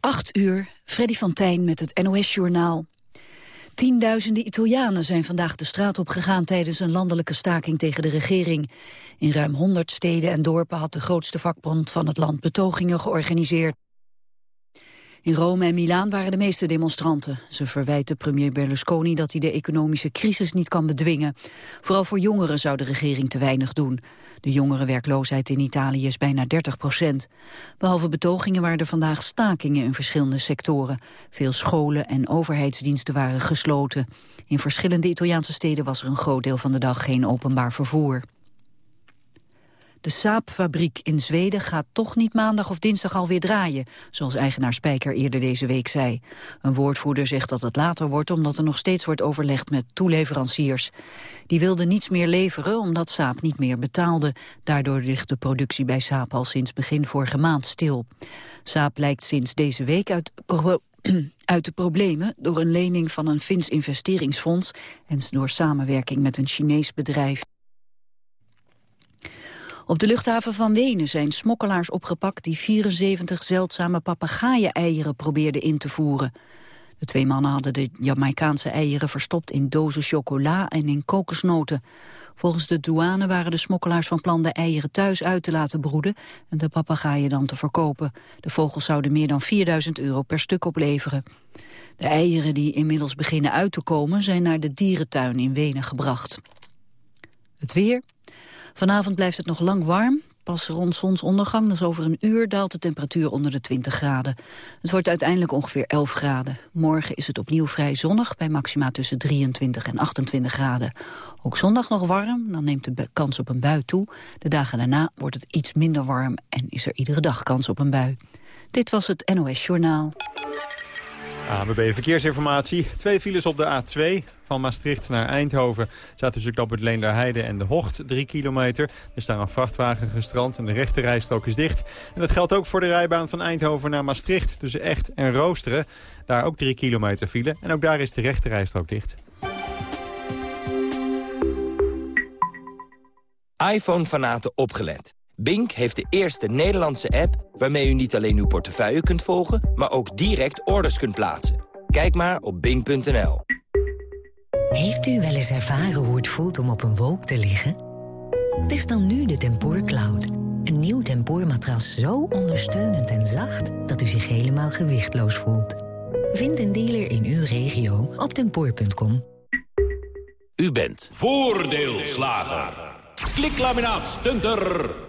8 uur, Freddy van Tijn met het NOS-journaal. Tienduizenden Italianen zijn vandaag de straat op gegaan tijdens een landelijke staking tegen de regering. In ruim 100 steden en dorpen had de grootste vakbond van het land betogingen georganiseerd. In Rome en Milaan waren de meeste demonstranten. Ze verwijten premier Berlusconi dat hij de economische crisis niet kan bedwingen. Vooral voor jongeren zou de regering te weinig doen. De jongerenwerkloosheid in Italië is bijna 30 procent. Behalve betogingen waren er vandaag stakingen in verschillende sectoren. Veel scholen en overheidsdiensten waren gesloten. In verschillende Italiaanse steden was er een groot deel van de dag geen openbaar vervoer. De Saab-fabriek in Zweden gaat toch niet maandag of dinsdag alweer draaien, zoals eigenaar Spijker eerder deze week zei. Een woordvoerder zegt dat het later wordt omdat er nog steeds wordt overlegd met toeleveranciers. Die wilden niets meer leveren omdat Saab niet meer betaalde. Daardoor ligt de productie bij Saab al sinds begin vorige maand stil. Saab lijkt sinds deze week uit uit de problemen door een lening van een Fins investeringsfonds en door samenwerking met een Chinees bedrijf. Op de luchthaven van Wenen zijn smokkelaars opgepakt... die 74 zeldzame papegaaien-eieren probeerden in te voeren. De twee mannen hadden de Jamaicaanse eieren verstopt in dozen chocola en in kokosnoten. Volgens de douane waren de smokkelaars van plan de eieren thuis uit te laten broeden en de papegaaien dan te verkopen. De vogels zouden meer dan 4000 euro per stuk opleveren. De eieren die inmiddels beginnen uit te komen zijn naar de dierentuin in Wenen gebracht. Het weer, Vanavond blijft het nog lang warm. Pas rond zonsondergang, dus over een uur, daalt de temperatuur onder de 20 graden. Het wordt uiteindelijk ongeveer 11 graden. Morgen is het opnieuw vrij zonnig, bij maxima tussen 23 en 28 graden. Ook zondag nog warm, dan neemt de kans op een bui toe. De dagen daarna wordt het iets minder warm en is er iedere dag kans op een bui. Dit was het NOS Journaal. ABB Verkeersinformatie. Twee files op de A2 van Maastricht naar Eindhoven. Zaten tussen het Leenderheide en de Hocht, drie kilometer. Er staan een vrachtwagen gestrand en de rechte rijstrook is dicht. En dat geldt ook voor de rijbaan van Eindhoven naar Maastricht. Tussen Echt en Roosteren. Daar ook drie kilometer file. En ook daar is de rechte rijstrook dicht. iPhone-fanaten opgelet. Bink heeft de eerste Nederlandse app waarmee u niet alleen uw portefeuille kunt volgen, maar ook direct orders kunt plaatsen. Kijk maar op bink.nl. Heeft u wel eens ervaren hoe het voelt om op een wolk te liggen? Test dan nu de Tempoor Cloud. Een nieuw tempoormatras zo ondersteunend en zacht dat u zich helemaal gewichtloos voelt. Vind een dealer in uw regio op tempoor.com. U bent voordeelslager. Kliklaminaat stunter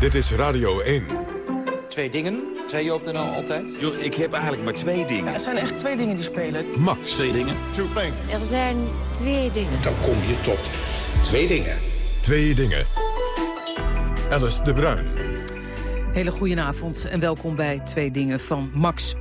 Dit is Radio 1. Twee dingen, zei je op de NL altijd? Yo, ik heb eigenlijk maar twee dingen. Ja, het zijn echt twee dingen die spelen. Max. Twee dingen. Two things. Er zijn twee dingen. Dan kom je tot twee dingen. Twee dingen. Alice de Bruin. Hele goedenavond en welkom bij Twee Dingen van Max.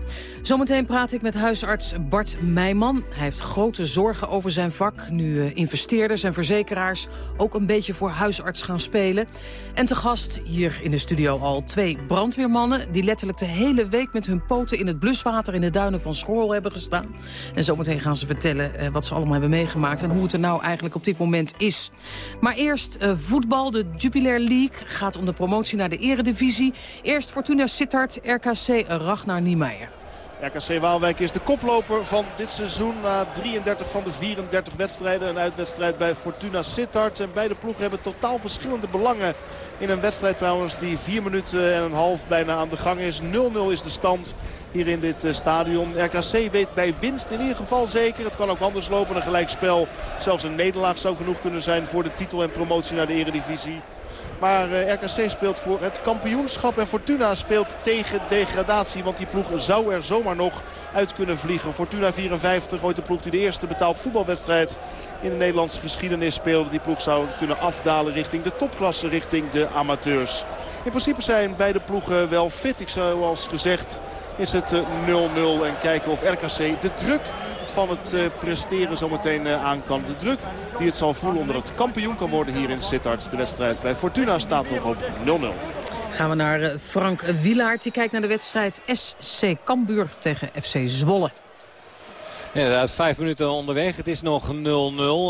Zometeen praat ik met huisarts Bart Meijman. Hij heeft grote zorgen over zijn vak. Nu uh, investeerders en verzekeraars ook een beetje voor huisarts gaan spelen. En te gast hier in de studio al twee brandweermannen... die letterlijk de hele week met hun poten in het bluswater... in de duinen van Schorl hebben gestaan. En zometeen gaan ze vertellen uh, wat ze allemaal hebben meegemaakt... en hoe het er nou eigenlijk op dit moment is. Maar eerst uh, voetbal. De Jupiler League gaat om de promotie naar de eredivisie. Eerst Fortuna Sittard, RKC Ragnar Niemeyer. RKC Waalwijk is de koploper van dit seizoen. Na 33 van de 34 wedstrijden. Een uitwedstrijd bij Fortuna Sittard. En beide ploegen hebben totaal verschillende belangen. In een wedstrijd trouwens die vier minuten en een half bijna aan de gang is. 0-0 is de stand hier in dit eh, stadion. RKC weet bij winst in ieder geval zeker. Het kan ook anders lopen. Een gelijkspel. Zelfs een nederlaag zou genoeg kunnen zijn voor de titel en promotie naar de eredivisie. Maar eh, RKC speelt voor het kampioenschap. En Fortuna speelt tegen degradatie. Want die ploeg zou er zomaar nog uit kunnen vliegen. Fortuna 54, ooit de ploeg die de eerste betaald voetbalwedstrijd in de Nederlandse geschiedenis speelde. Die ploeg zou kunnen afdalen richting de topklasse, richting de amateurs. In principe zijn beide ploegen wel fit. Ik zou zoals gezegd is het 0-0. En kijken of RKC de druk van het uh, presteren zometeen uh, aan kan. De druk die het zal voelen onder het kampioen kan worden hier in Sittard. De wedstrijd bij Fortuna staat nog op 0-0. Gaan we naar uh, Frank Wielaert. Die kijkt naar de wedstrijd SC Cambuur tegen FC Zwolle. Inderdaad, vijf minuten onderweg. Het is nog 0-0.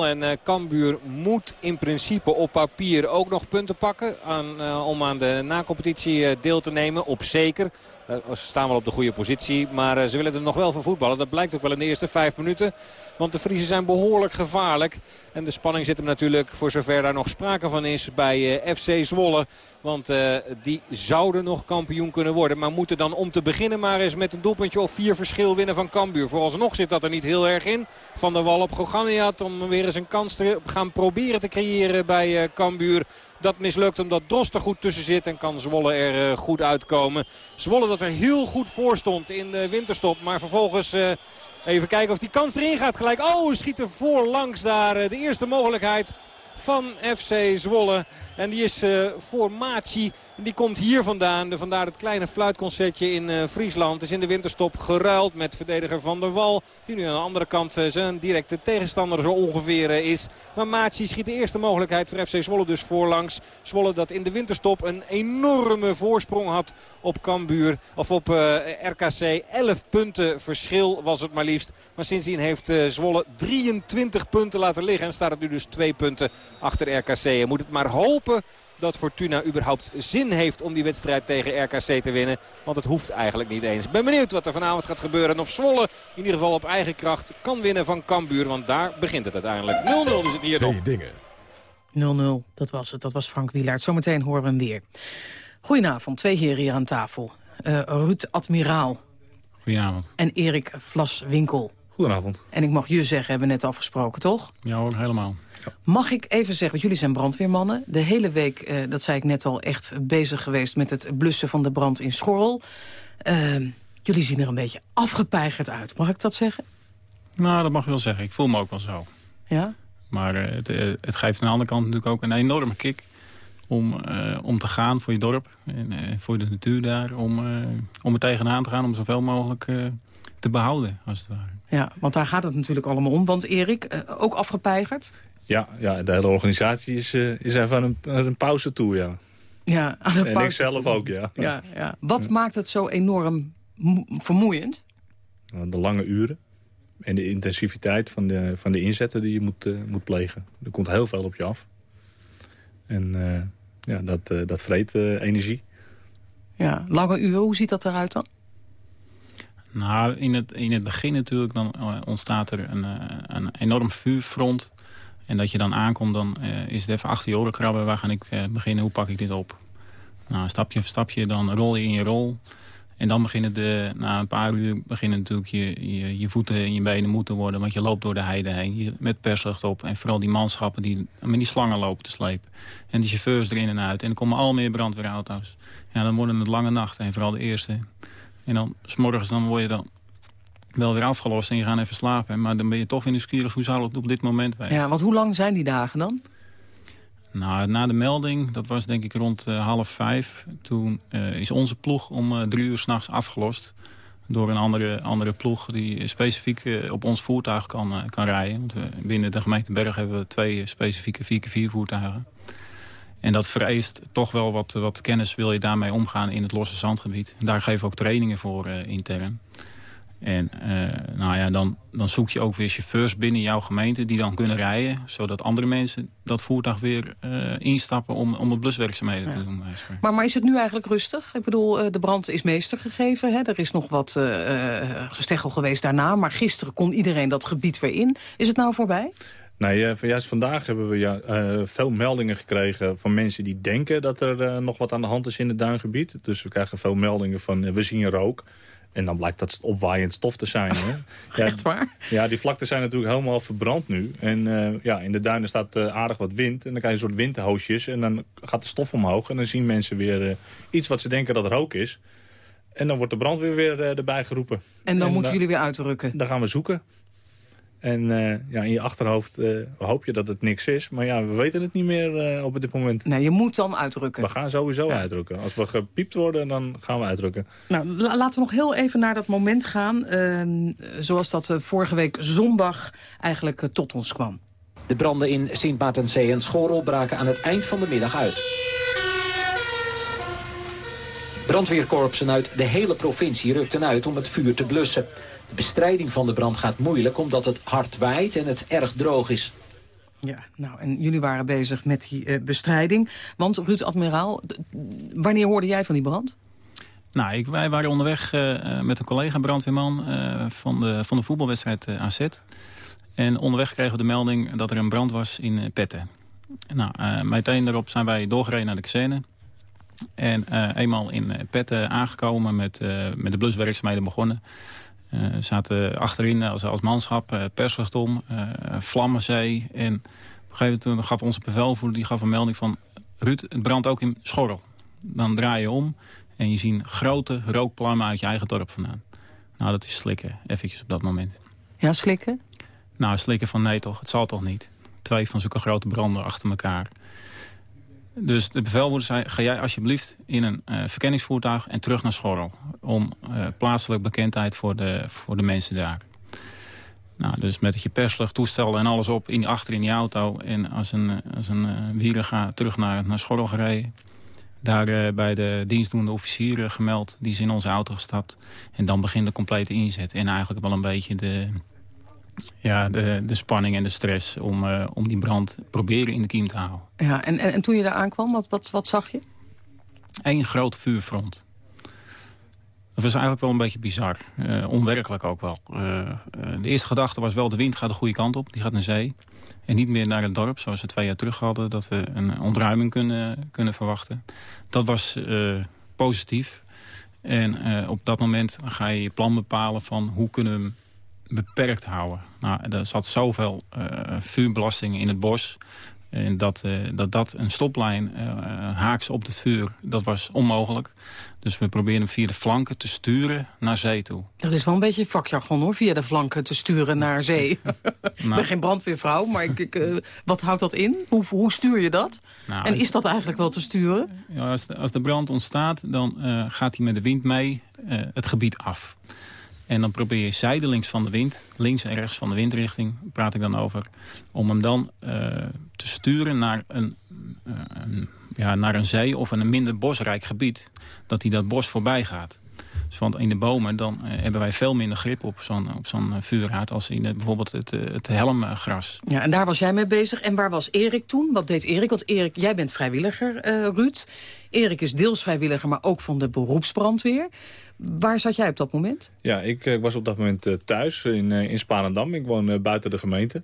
En uh, Cambuur moet in principe op papier ook nog punten pakken. Aan, uh, om aan de nacompetitie uh, deel te nemen. Op zeker. Ze staan wel op de goede positie. Maar ze willen er nog wel voor voetballen. Dat blijkt ook wel in de eerste vijf minuten. Want de Friesen zijn behoorlijk gevaarlijk. En de spanning zit hem natuurlijk, voor zover daar nog sprake van is, bij FC Zwolle. Want die zouden nog kampioen kunnen worden. Maar moeten dan om te beginnen maar eens met een doelpuntje of vier verschil winnen van Cambuur. Vooralsnog zit dat er niet heel erg in. Van der Wal op Goganiat om weer eens een kans te gaan proberen te creëren bij uh, Cambuur. Dat mislukt omdat Drost er goed tussen zit en kan Zwolle er uh, goed uitkomen. Zwolle dat er heel goed voor stond in de winterstop. Maar vervolgens... Even kijken of die kans erin gaat gelijk. Oh, schiet er voorlangs daar de eerste mogelijkheid van FC Zwolle. En die is voor Die komt hier vandaan. Vandaar het kleine fluitconcertje in uh, Friesland. Is in de winterstop geruild met verdediger Van der Wal. Die nu aan de andere kant uh, zijn directe tegenstander zo ongeveer is. Maar Maci schiet de eerste mogelijkheid voor FC Zwolle dus voorlangs. Zwolle dat in de winterstop een enorme voorsprong had op Cambuur. Of op RKC. 11 punten verschil was het maar liefst. Maar sindsdien heeft Zwolle 23 punten laten liggen. En staat het nu dus 2 punten achter RKC. En moet het maar hopen dat Fortuna überhaupt zin heeft om die wedstrijd tegen RKC te winnen. Want het hoeft eigenlijk niet eens. Ik ben benieuwd wat er vanavond gaat gebeuren. En of Zwolle in ieder geval op eigen kracht kan winnen van Cambuur. Want daar begint het uiteindelijk. 0-0 is het hier Twee dingen. 0-0, dat was het. Dat was Frank Wielaert. Zometeen horen we hem weer. Goedenavond, twee heren hier aan tafel. Uh, Ruud Admiraal. Goedenavond. En Erik Vlaswinkel. Goedenavond. En ik mag je zeggen, hebben we net afgesproken, toch? Ja hoor, helemaal. Mag ik even zeggen, want jullie zijn brandweermannen. De hele week, eh, dat zei ik net al, echt bezig geweest met het blussen van de brand in Schorrel. Uh, jullie zien er een beetje afgepeigerd uit, mag ik dat zeggen? Nou, dat mag je wel zeggen. Ik voel me ook wel zo. Ja? Maar uh, het, uh, het, geeft aan de andere kant natuurlijk ook een enorme kick... om, om te gaan voor je dorp en voor de natuur daar. Om, om er tegenaan te gaan, om zoveel mogelijk te behouden, als het ware. Ja, want daar gaat het natuurlijk allemaal om. Want Erik, ook afgepeigerd? Ja, ja, de hele organisatie is, uh, is even aan een, een, pauze toe, ja. Ja, aan een en pauze ik zelf toe. ook, ja. ja, ja. Wat ja. maakt het zo enorm vermoeiend? De lange uren en de intensiviteit van de, van de inzetten die je moet, uh, moet plegen. Er komt heel veel op je af. En uh, ja, dat, dat vreet energie. Ja, lange uren, hoe ziet dat eruit dan? Nou, in het, in het begin natuurlijk dan ontstaat er een, een enorm vuurfront... En dat je dan aankomt, dan uh, is het even achter je oren krabben. Waar ga ik uh, beginnen? Hoe pak ik dit op? Nou, stapje voor stapje, dan rol je in je rol. En dan beginnen de, na een paar uur beginnen natuurlijk je, je, voeten en je benen moeten worden. Want je loopt door de heide heen met perslucht op. En vooral die manschappen die met die slangen lopen te slepen. En die chauffeurs erin en uit. En er komen al meer brandweerauto's. Ja, dan worden het lange nachten. En vooral de eerste. En dan, s'morgens, dan word je dan wel weer afgelost en je gaat even slapen. Maar dan ben je toch weer nieuwsgierig, hoe zou het op dit moment wezen? Ja, want hoe lang zijn die dagen dan? Nou, na de melding, dat was denk ik rond uh, half vijf. Toen uh, is onze ploeg om uh, drie uur s'nachts afgelost. Door een andere, andere ploeg die specifiek op ons voertuig kan, kan rijden. Want we, binnen de gemeente Berg hebben we twee specifieke 4x4 voertuigen. En dat vereist toch wel wat, wat kennis wil je daarmee omgaan in het losse zandgebied. En daar geven we ook trainingen voor intern. En uh, nou ja, dan, dan zoek je ook weer chauffeurs binnen jouw gemeente die dan kunnen rijden. Zodat andere mensen dat voertuig weer uh, instappen om, om het bluswerkzaamheden ja. te doen. Maar, maar is het nu eigenlijk rustig? Ik bedoel, uh, de brand is meester gegeven. Hè? Er is nog wat gesteggel geweest daarna. Maar gisteren kon iedereen dat gebied weer in. Is het nou voorbij? Nee, uh, juist vandaag hebben we ja, uh, veel meldingen gekregen van mensen die denken dat er uh, nog wat aan de hand is in het duingebied. Dus we krijgen veel meldingen van we zien rook. En dan blijkt dat opwaaiend stof te zijn. Hè? Ja, Echt waar? Ja, die vlakten zijn natuurlijk helemaal verbrand nu. En uh, ja, in de duinen staat uh, aardig wat wind. En dan krijg je een soort windhoosjes. En dan gaat de stof omhoog. En dan zien mensen weer uh, iets wat ze denken dat rook is. En dan wordt de brandweer weer erbij geroepen. En dan en moeten jullie weer uitrukken? Dan gaan we zoeken. En uh, ja, in je achterhoofd uh, hoop je dat het niks is. Maar ja, we weten het niet meer uh, op dit moment. Nee, je moet dan uitdrukken. We gaan sowieso ja. uitdrukken. Als we gepiept worden, dan gaan we uitdrukken. Nou, laten we nog heel even naar dat moment gaan. Ehm, zoals dat vorige week zondag eigenlijk tot ons kwam. De branden in Sint Maartenzee en Schorrel braken aan het eind van de middag uit. Brandweerkorpsen uit de hele provincie rukten uit om het vuur te blussen. De bestrijding van de brand gaat moeilijk omdat het hard waait en het erg droog is. Ja, nou, en jullie waren bezig met die uh, bestrijding. Want Ruud Admiraal, wanneer hoorde jij van die brand? Nou, ik, wij waren onderweg uh, met een collega brandweerman uh, van, de, van de voetbalwedstrijd AZ. En onderweg kregen we de melding dat er een brand was in Petten. Nou, meteen daarop zijn wij doorgereden naar de kazerne. En eenmaal in Petten aangekomen met, met de bluswerkzaamheden begonnen... Eh, zaten achterin als, als manschap, persluchtom, uh, vlammenzee. En op een gegeven moment gaf onze bevelvoerder die gaf een melding van... Ruud, het brandt ook in Schorrel. Dan draai je om en je ziet grote rookplammen uit je eigen dorp vandaan. Nou, dat is slikken, eventjes op dat moment. Ja, slikken? Nou, slikken van nee toch, het zal toch niet. Twee van zulke grote branden achter elkaar. Dus de bevelvoerder zei, ga jij alsjeblieft in een uh, verkenningsvoertuig en terug naar Schorrel. Om uh, plaatselijk bekendheid voor de, voor de mensen daar. Nou, dus met je perslucht, toestel en alles op in, achter in die auto. En als een, als een uh, wieler gaat terug naar, naar Schorrel gereden. Daar bij de dienstdoende officieren gemeld. Die is in onze auto gestapt. En dan begint de complete inzet. En eigenlijk wel een beetje de, ja, de, de spanning en de stress om, uh, om die brand proberen in de kiem te houden. Ja, en, en, en toen je daar aankwam, wat, wat, wat zag je? Eén groot vuurfront. Dat was eigenlijk wel een beetje bizar. Uh, onwerkelijk ook wel. Uh, de eerste gedachte was wel, de wind gaat de goede kant op. Die gaat naar zee. En niet meer naar het dorp, zoals we twee jaar terug hadden. Dat we een ontruiming kunnen, kunnen verwachten. Dat was positief. En op dat moment ga je je plan bepalen van hoe kunnen we beperkt houden. Nou, er zat zoveel vuurbelasting in het bos. En dat, uh, dat dat een stoplijn uh, haaks op het vuur, dat was onmogelijk. Dus we proberen via de flanken te sturen naar zee toe. Dat is wel een beetje vakjargon hoor, via de flanken te sturen naar zee. ik ben nou. geen brandweervrouw, maar ik, ik, wat houdt dat in? Hoe, hoe stuur je dat? Nou, en is dat eigenlijk wel te sturen? Ja, als, de, als de brand ontstaat, dan gaat hij met de wind mee het gebied af. En dan probeer je zijdelings van de wind, links en rechts van de windrichting, praat ik dan over, om hem dan uh, te sturen naar een, uh, een, ja, naar een zee of een minder bosrijk gebied, dat hij dat bos voorbij gaat. Dus want in de bomen dan uh, hebben wij veel minder grip op zo'n zo'n vuurhaard als in bijvoorbeeld het, het helmgras. Ja, en daar was jij mee bezig. En waar was Erik toen? Wat deed Erik? Want Erik, jij bent vrijwilliger, Ruud. Erik is deels vrijwilliger, maar ook van de beroepsbrandweer. Waar zat jij op dat moment? Ja, ik, ik was op dat moment uh, thuis in, uh, in Spanendam. Ik woon uh, buiten de gemeente.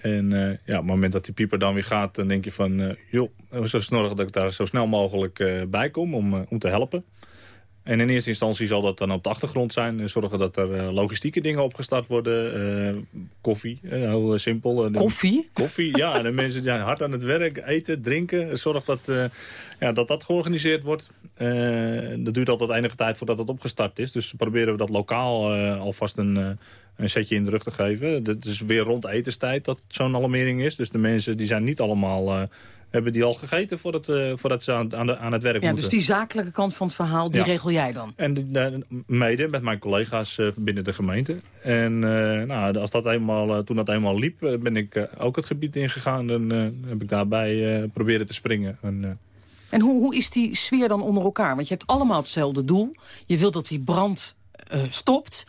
En ja, op het moment dat die pieper dan weer gaat, dan denk je van... joh, zo snel dat ik daar zo snel mogelijk bij kom om, om te helpen. En in eerste instantie zal dat dan op de achtergrond zijn. Zorgen dat er uh, logistieke dingen opgestart worden. Uh, koffie, uh, heel simpel. Koffie? Koffie, ja. de mensen zijn hard aan het werk, eten, drinken. Zorg dat ja, dat, dat georganiseerd wordt. dat duurt altijd enige tijd voordat het opgestart is. Dus proberen we dat lokaal alvast een, een setje in de rug te geven. Het is weer rond etenstijd dat zo'n alarmering is. Dus de mensen die zijn niet allemaal hebben die al gegeten voordat, uh, voordat ze aan, aan, de, aan het werk ja, moeten. Dus die zakelijke kant van het verhaal, die regel jij dan? En uh, mede met mijn collega's uh, binnen de gemeente. En nou, als dat eenmaal, toen dat eenmaal liep, ben ik ook het gebied ingegaan. En heb ik daarbij proberen te springen. En, en hoe, hoe is die sfeer dan onder elkaar? Want je hebt allemaal hetzelfde doel. Je wilt dat die brand stopt.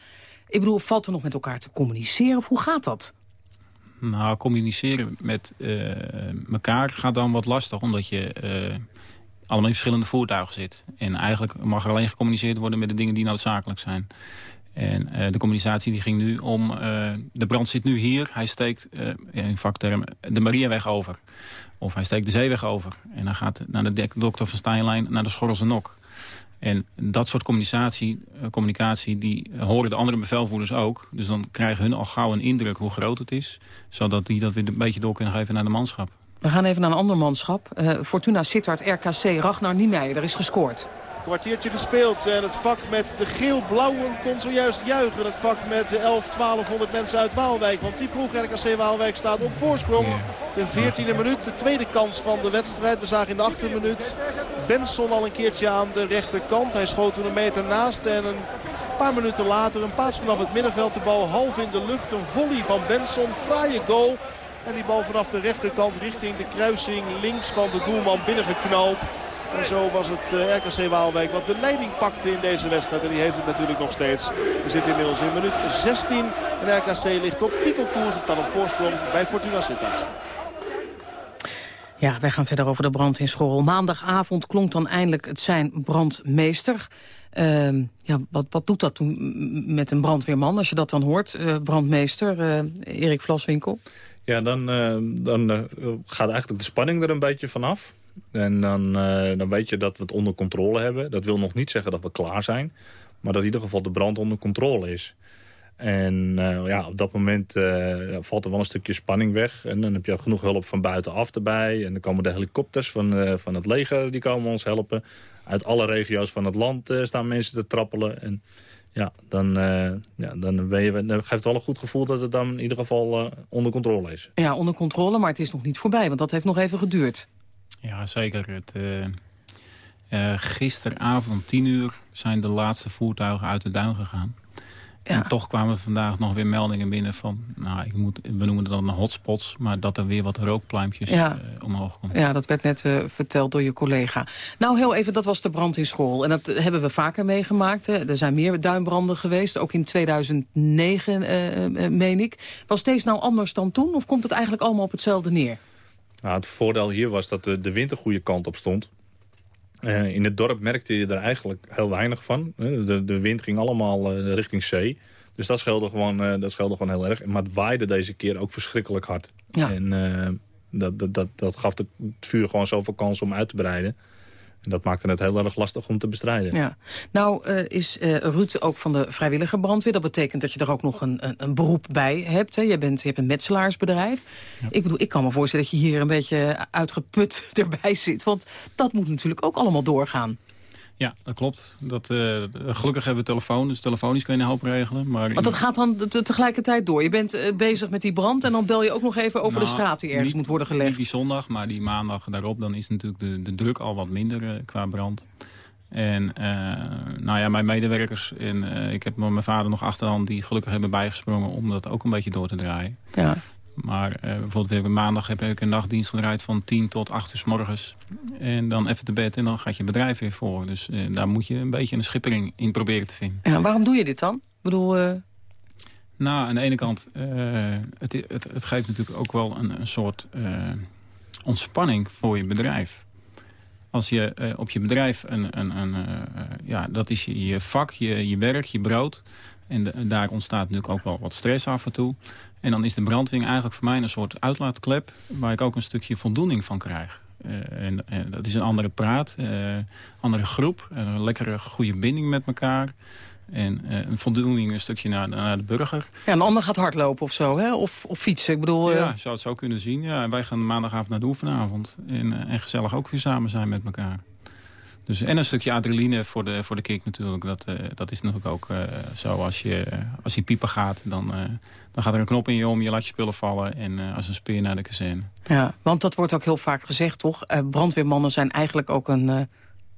Ik bedoel, valt er nog met elkaar te communiceren? Of hoe gaat dat? Nou, communiceren met uh, elkaar gaat dan wat lastig, omdat je uh, allemaal in verschillende voertuigen zit. En eigenlijk mag er alleen gecommuniceerd worden met de dingen die noodzakelijk zijn. En uh, de communicatie die ging nu om, de brand zit nu hier, hij steekt in vakterm de Mariaweg over. Of hij steekt de zeeweg over. En dan gaat naar de dokter van Steinlijn naar de Schorrelse Nok. En dat soort communicatie, eh, communicatie die horen de andere bevelvoerders ook. Dus dan krijgen hun al gauw een indruk hoe groot het is. Zodat die dat weer een beetje door kunnen geven naar de manschap. We gaan even naar een ander manschap. Uh, Fortuna Sittard, RKC, Ragnar Niemeyer, er is gescoord. Kwartiertje gespeeld en het vak met de geel-blauwen kon zojuist juichen. Het vak met de 11, 1200 mensen uit Waalwijk. Want die ploeg RKC Waalwijk staat op voorsprong. De 14e minuut, de tweede kans van de wedstrijd. We zagen in de 8e minuut Benson al een keertje aan de rechterkant. Hij schoot toen een meter naast en een paar minuten later een paas vanaf het middenveld. De bal half in de lucht, een volley van Benson. Fraaie goal. En die bal vanaf de rechterkant richting de kruising links van de doelman binnengeknald. En zo was het eh, RKC Waalwijk wat de leiding pakte in deze wedstrijd. En die heeft het natuurlijk nog steeds. We zitten inmiddels in minuut 16. En RKC ligt op titelkoers. Het staat op voorsprong bij Fortuna Sittard. Ja, wij gaan verder over de brand in Schorrel. Maandagavond klonk dan eindelijk het zijn brandmeester. Uh, ja, wat, wat doet dat toen met een brandweerman, als je dat dan hoort? Uh, brandmeester, uh, Erik Vlaswinkel. Ja, dan, uh, dan gaat eigenlijk de spanning er een beetje vanaf. En dan, dan weet je dat we het onder controle hebben. Dat wil nog niet zeggen dat we klaar zijn. Maar dat in ieder geval de brand onder controle is. En uh, ja, op dat moment uh, valt er wel een stukje spanning weg. En dan heb je genoeg hulp van buitenaf erbij. En dan komen de helikopters van, van het leger, die komen ons helpen. Uit alle regio's van het land staan mensen te trappelen. En ja, dan, ja, dan, ben je, dan geeft het wel een goed gevoel dat het dan in ieder geval onder controle is. Ja, onder controle, maar het is nog niet voorbij. Want dat heeft nog even geduurd. Ja, zeker. Het, gisteravond tien uur zijn de laatste voertuigen uit de duin gegaan. Ja. En toch kwamen vandaag nog weer meldingen binnen van... Nou, ik moet, we noemen het dan hotspots... maar dat er weer wat rookpluimpjes ja. uh, omhoog komen. Ja, dat werd net uh, verteld door je collega. Nou, heel even, dat was de brand in school. En dat hebben we vaker meegemaakt. Hè. Er zijn meer duinbranden geweest. Ook in 2009, uh, meen ik. Was deze nou anders dan toen? Of komt het eigenlijk allemaal op hetzelfde neer? Nou, het voordeel hier was dat de, de wind een goede kant op stond. Uh, in het dorp merkte je er eigenlijk heel weinig van. De, de wind ging allemaal uh, richting zee. Dus dat scheelde, gewoon, uh, dat scheelde gewoon heel erg. Maar het waaide deze keer ook verschrikkelijk hard. Ja. En dat, dat, dat, dat gaf het vuur gewoon zoveel kans om uit te breiden. En dat maakte het heel erg lastig om te bestrijden. Ja. Nou uh, is uh, Ruud ook van de vrijwillige brandweer. Dat betekent dat je er ook nog een, een, een beroep bij hebt. Hè. Je, bent, je hebt een metselaarsbedrijf. Ja. Ik bedoel, ik kan me voorstellen dat je hier een beetje uitgeput erbij zit. Want dat moet natuurlijk ook allemaal doorgaan. Ja, dat klopt. Dat, uh, gelukkig hebben we telefoon, dus telefonisch kun je een hoop regelen. Maar Want dat gaat dan tegelijkertijd door. Je bent uh, bezig met die brand en dan bel je ook nog even over nou, de straat die ergens niet, moet worden gelegd. Niet die zondag, maar die maandag daarop, dan is natuurlijk de, de druk al wat minder uh, qua brand. En nou ja, mijn medewerkers en ik heb mijn vader nog achterhand die gelukkig hebben bijgesprongen om dat ook een beetje door te draaien. Ja. Maar uh, bijvoorbeeld we hebben maandag heb ik een nachtdienst gedraaid van 10 tot 8 uur s morgens. En dan even te bed en dan gaat je bedrijf weer voor. Dus uh, daar moet je een beetje een schippering in proberen te vinden. Ja, waarom doe je dit dan? Ik bedoel... Uh... Nou, aan de ene kant, het, het, het, geeft natuurlijk ook wel een, een soort ontspanning voor je bedrijf. Als je op je bedrijf, een, een, een ja, dat is je, je vak, je, je werk, je brood... En, de, en daar ontstaat natuurlijk ook wel wat stress af en toe. En dan is de brandweer eigenlijk voor mij een soort uitlaatklep... waar ik ook een stukje voldoening van krijg. Uh, en, en, dat is een andere praat, uh, andere groep, een lekkere goede binding met elkaar. En uh, een voldoening een stukje naar, naar, de burger. Ja, een ander gaat hardlopen of zo, hè? Of, of fietsen, ik bedoel... Ja, zou het zo kunnen zien. Ja, en wij gaan maandagavond naar de oefenavond. En, en gezellig ook weer samen zijn met elkaar. Dus, en een stukje adrenaline voor de, voor de kick natuurlijk. Dat, uh, dat is natuurlijk ook zo. Als je, als je piepen gaat, dan, dan gaat er een knop in je om. Je laat je spullen vallen. En als een speer naar de kazerne. Ja, want dat wordt ook heel vaak gezegd, toch? brandweermannen zijn eigenlijk ook een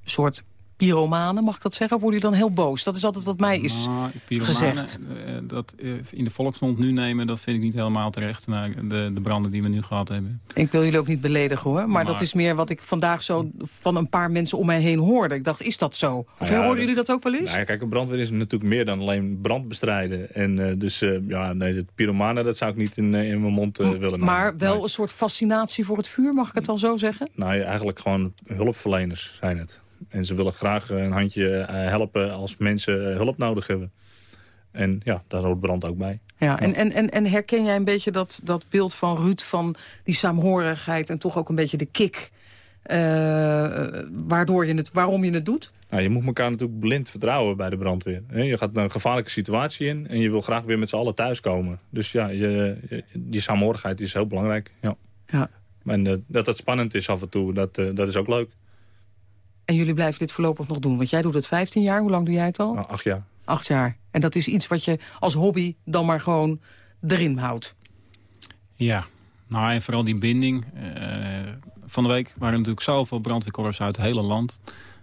soort pyromanen, mag ik dat zeggen? Of worden jullie dan heel boos? Dat is altijd wat mij is nou, gezegd. Uh, dat uh, in de volksmond nu nemen, dat vind ik niet helemaal terecht... na de, de branden die we nu gehad hebben. Ik wil jullie ook niet beledigen, hoor. Maar, maar, dat is meer wat ik vandaag zo van een paar mensen om mij heen hoorde. Ik dacht, is dat zo? Of nou ja, horen jullie dat ook wel eens? Nou ja, kijk, een brandweer is natuurlijk meer dan alleen brand bestrijden. En uh, dus, ja, nee, het pyromanen, dat zou ik niet in, in mijn mond willen nemen. Maar wel nee. een soort fascinatie voor het vuur, mag ik het dan zo zeggen? Nou, eigenlijk gewoon hulpverleners zijn het. En ze willen graag een handje helpen als mensen hulp nodig hebben. En ja, daar hoort brand ook bij. Ja, en, en, en, en herken jij een beetje dat, dat beeld van Ruud... van die saamhorigheid en toch ook een beetje de kick... Uh, waardoor je het, waarom je het doet? Nou, je moet elkaar natuurlijk blind vertrouwen bij de brandweer. Je gaat een gevaarlijke situatie in... en je wil graag weer met z'n allen thuiskomen. Dus ja, je, die saamhorigheid is heel belangrijk. Ja. Ja. En dat het spannend is af en toe, dat, dat is ook leuk. En jullie blijven dit voorlopig nog doen? Want jij doet het 15 jaar. Hoe lang doe jij het al? Nou, acht jaar. Acht jaar. En dat is iets wat je als hobby dan maar gewoon erin houdt? Ja, nou en vooral die binding. Uh, van de week waren er natuurlijk zoveel brandweerkorps uit het hele land.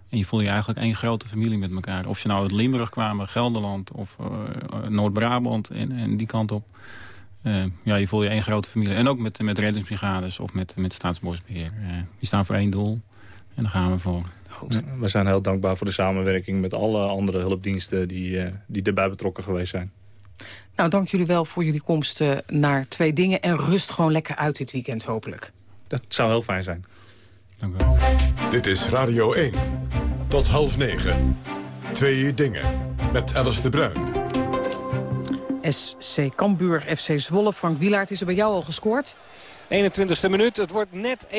En je voel je eigenlijk één grote familie met elkaar. Of ze nou uit Limburg kwamen, Gelderland of uh, Noord-Brabant en, en, die kant op. Uh, ja, je voel je één grote familie. En ook met, met reddingsbrigades of met, met staatsbosbeheer. die staan voor één doel en daar gaan we voor. Goed. We zijn heel dankbaar voor de samenwerking met alle andere hulpdiensten die, die erbij betrokken geweest zijn. Nou, dank jullie wel voor jullie komst naar Twee Dingen. En rust gewoon lekker uit dit weekend, hopelijk. Dat zou heel fijn zijn. Dank u wel. Dit is Radio 1. Tot half negen. Twee Dingen. Met Alice de Bruin. SC Cambuur, FC Zwolle. Frank Wielaert is er bij jou al gescoord. 21e minuut. Het wordt net 1-0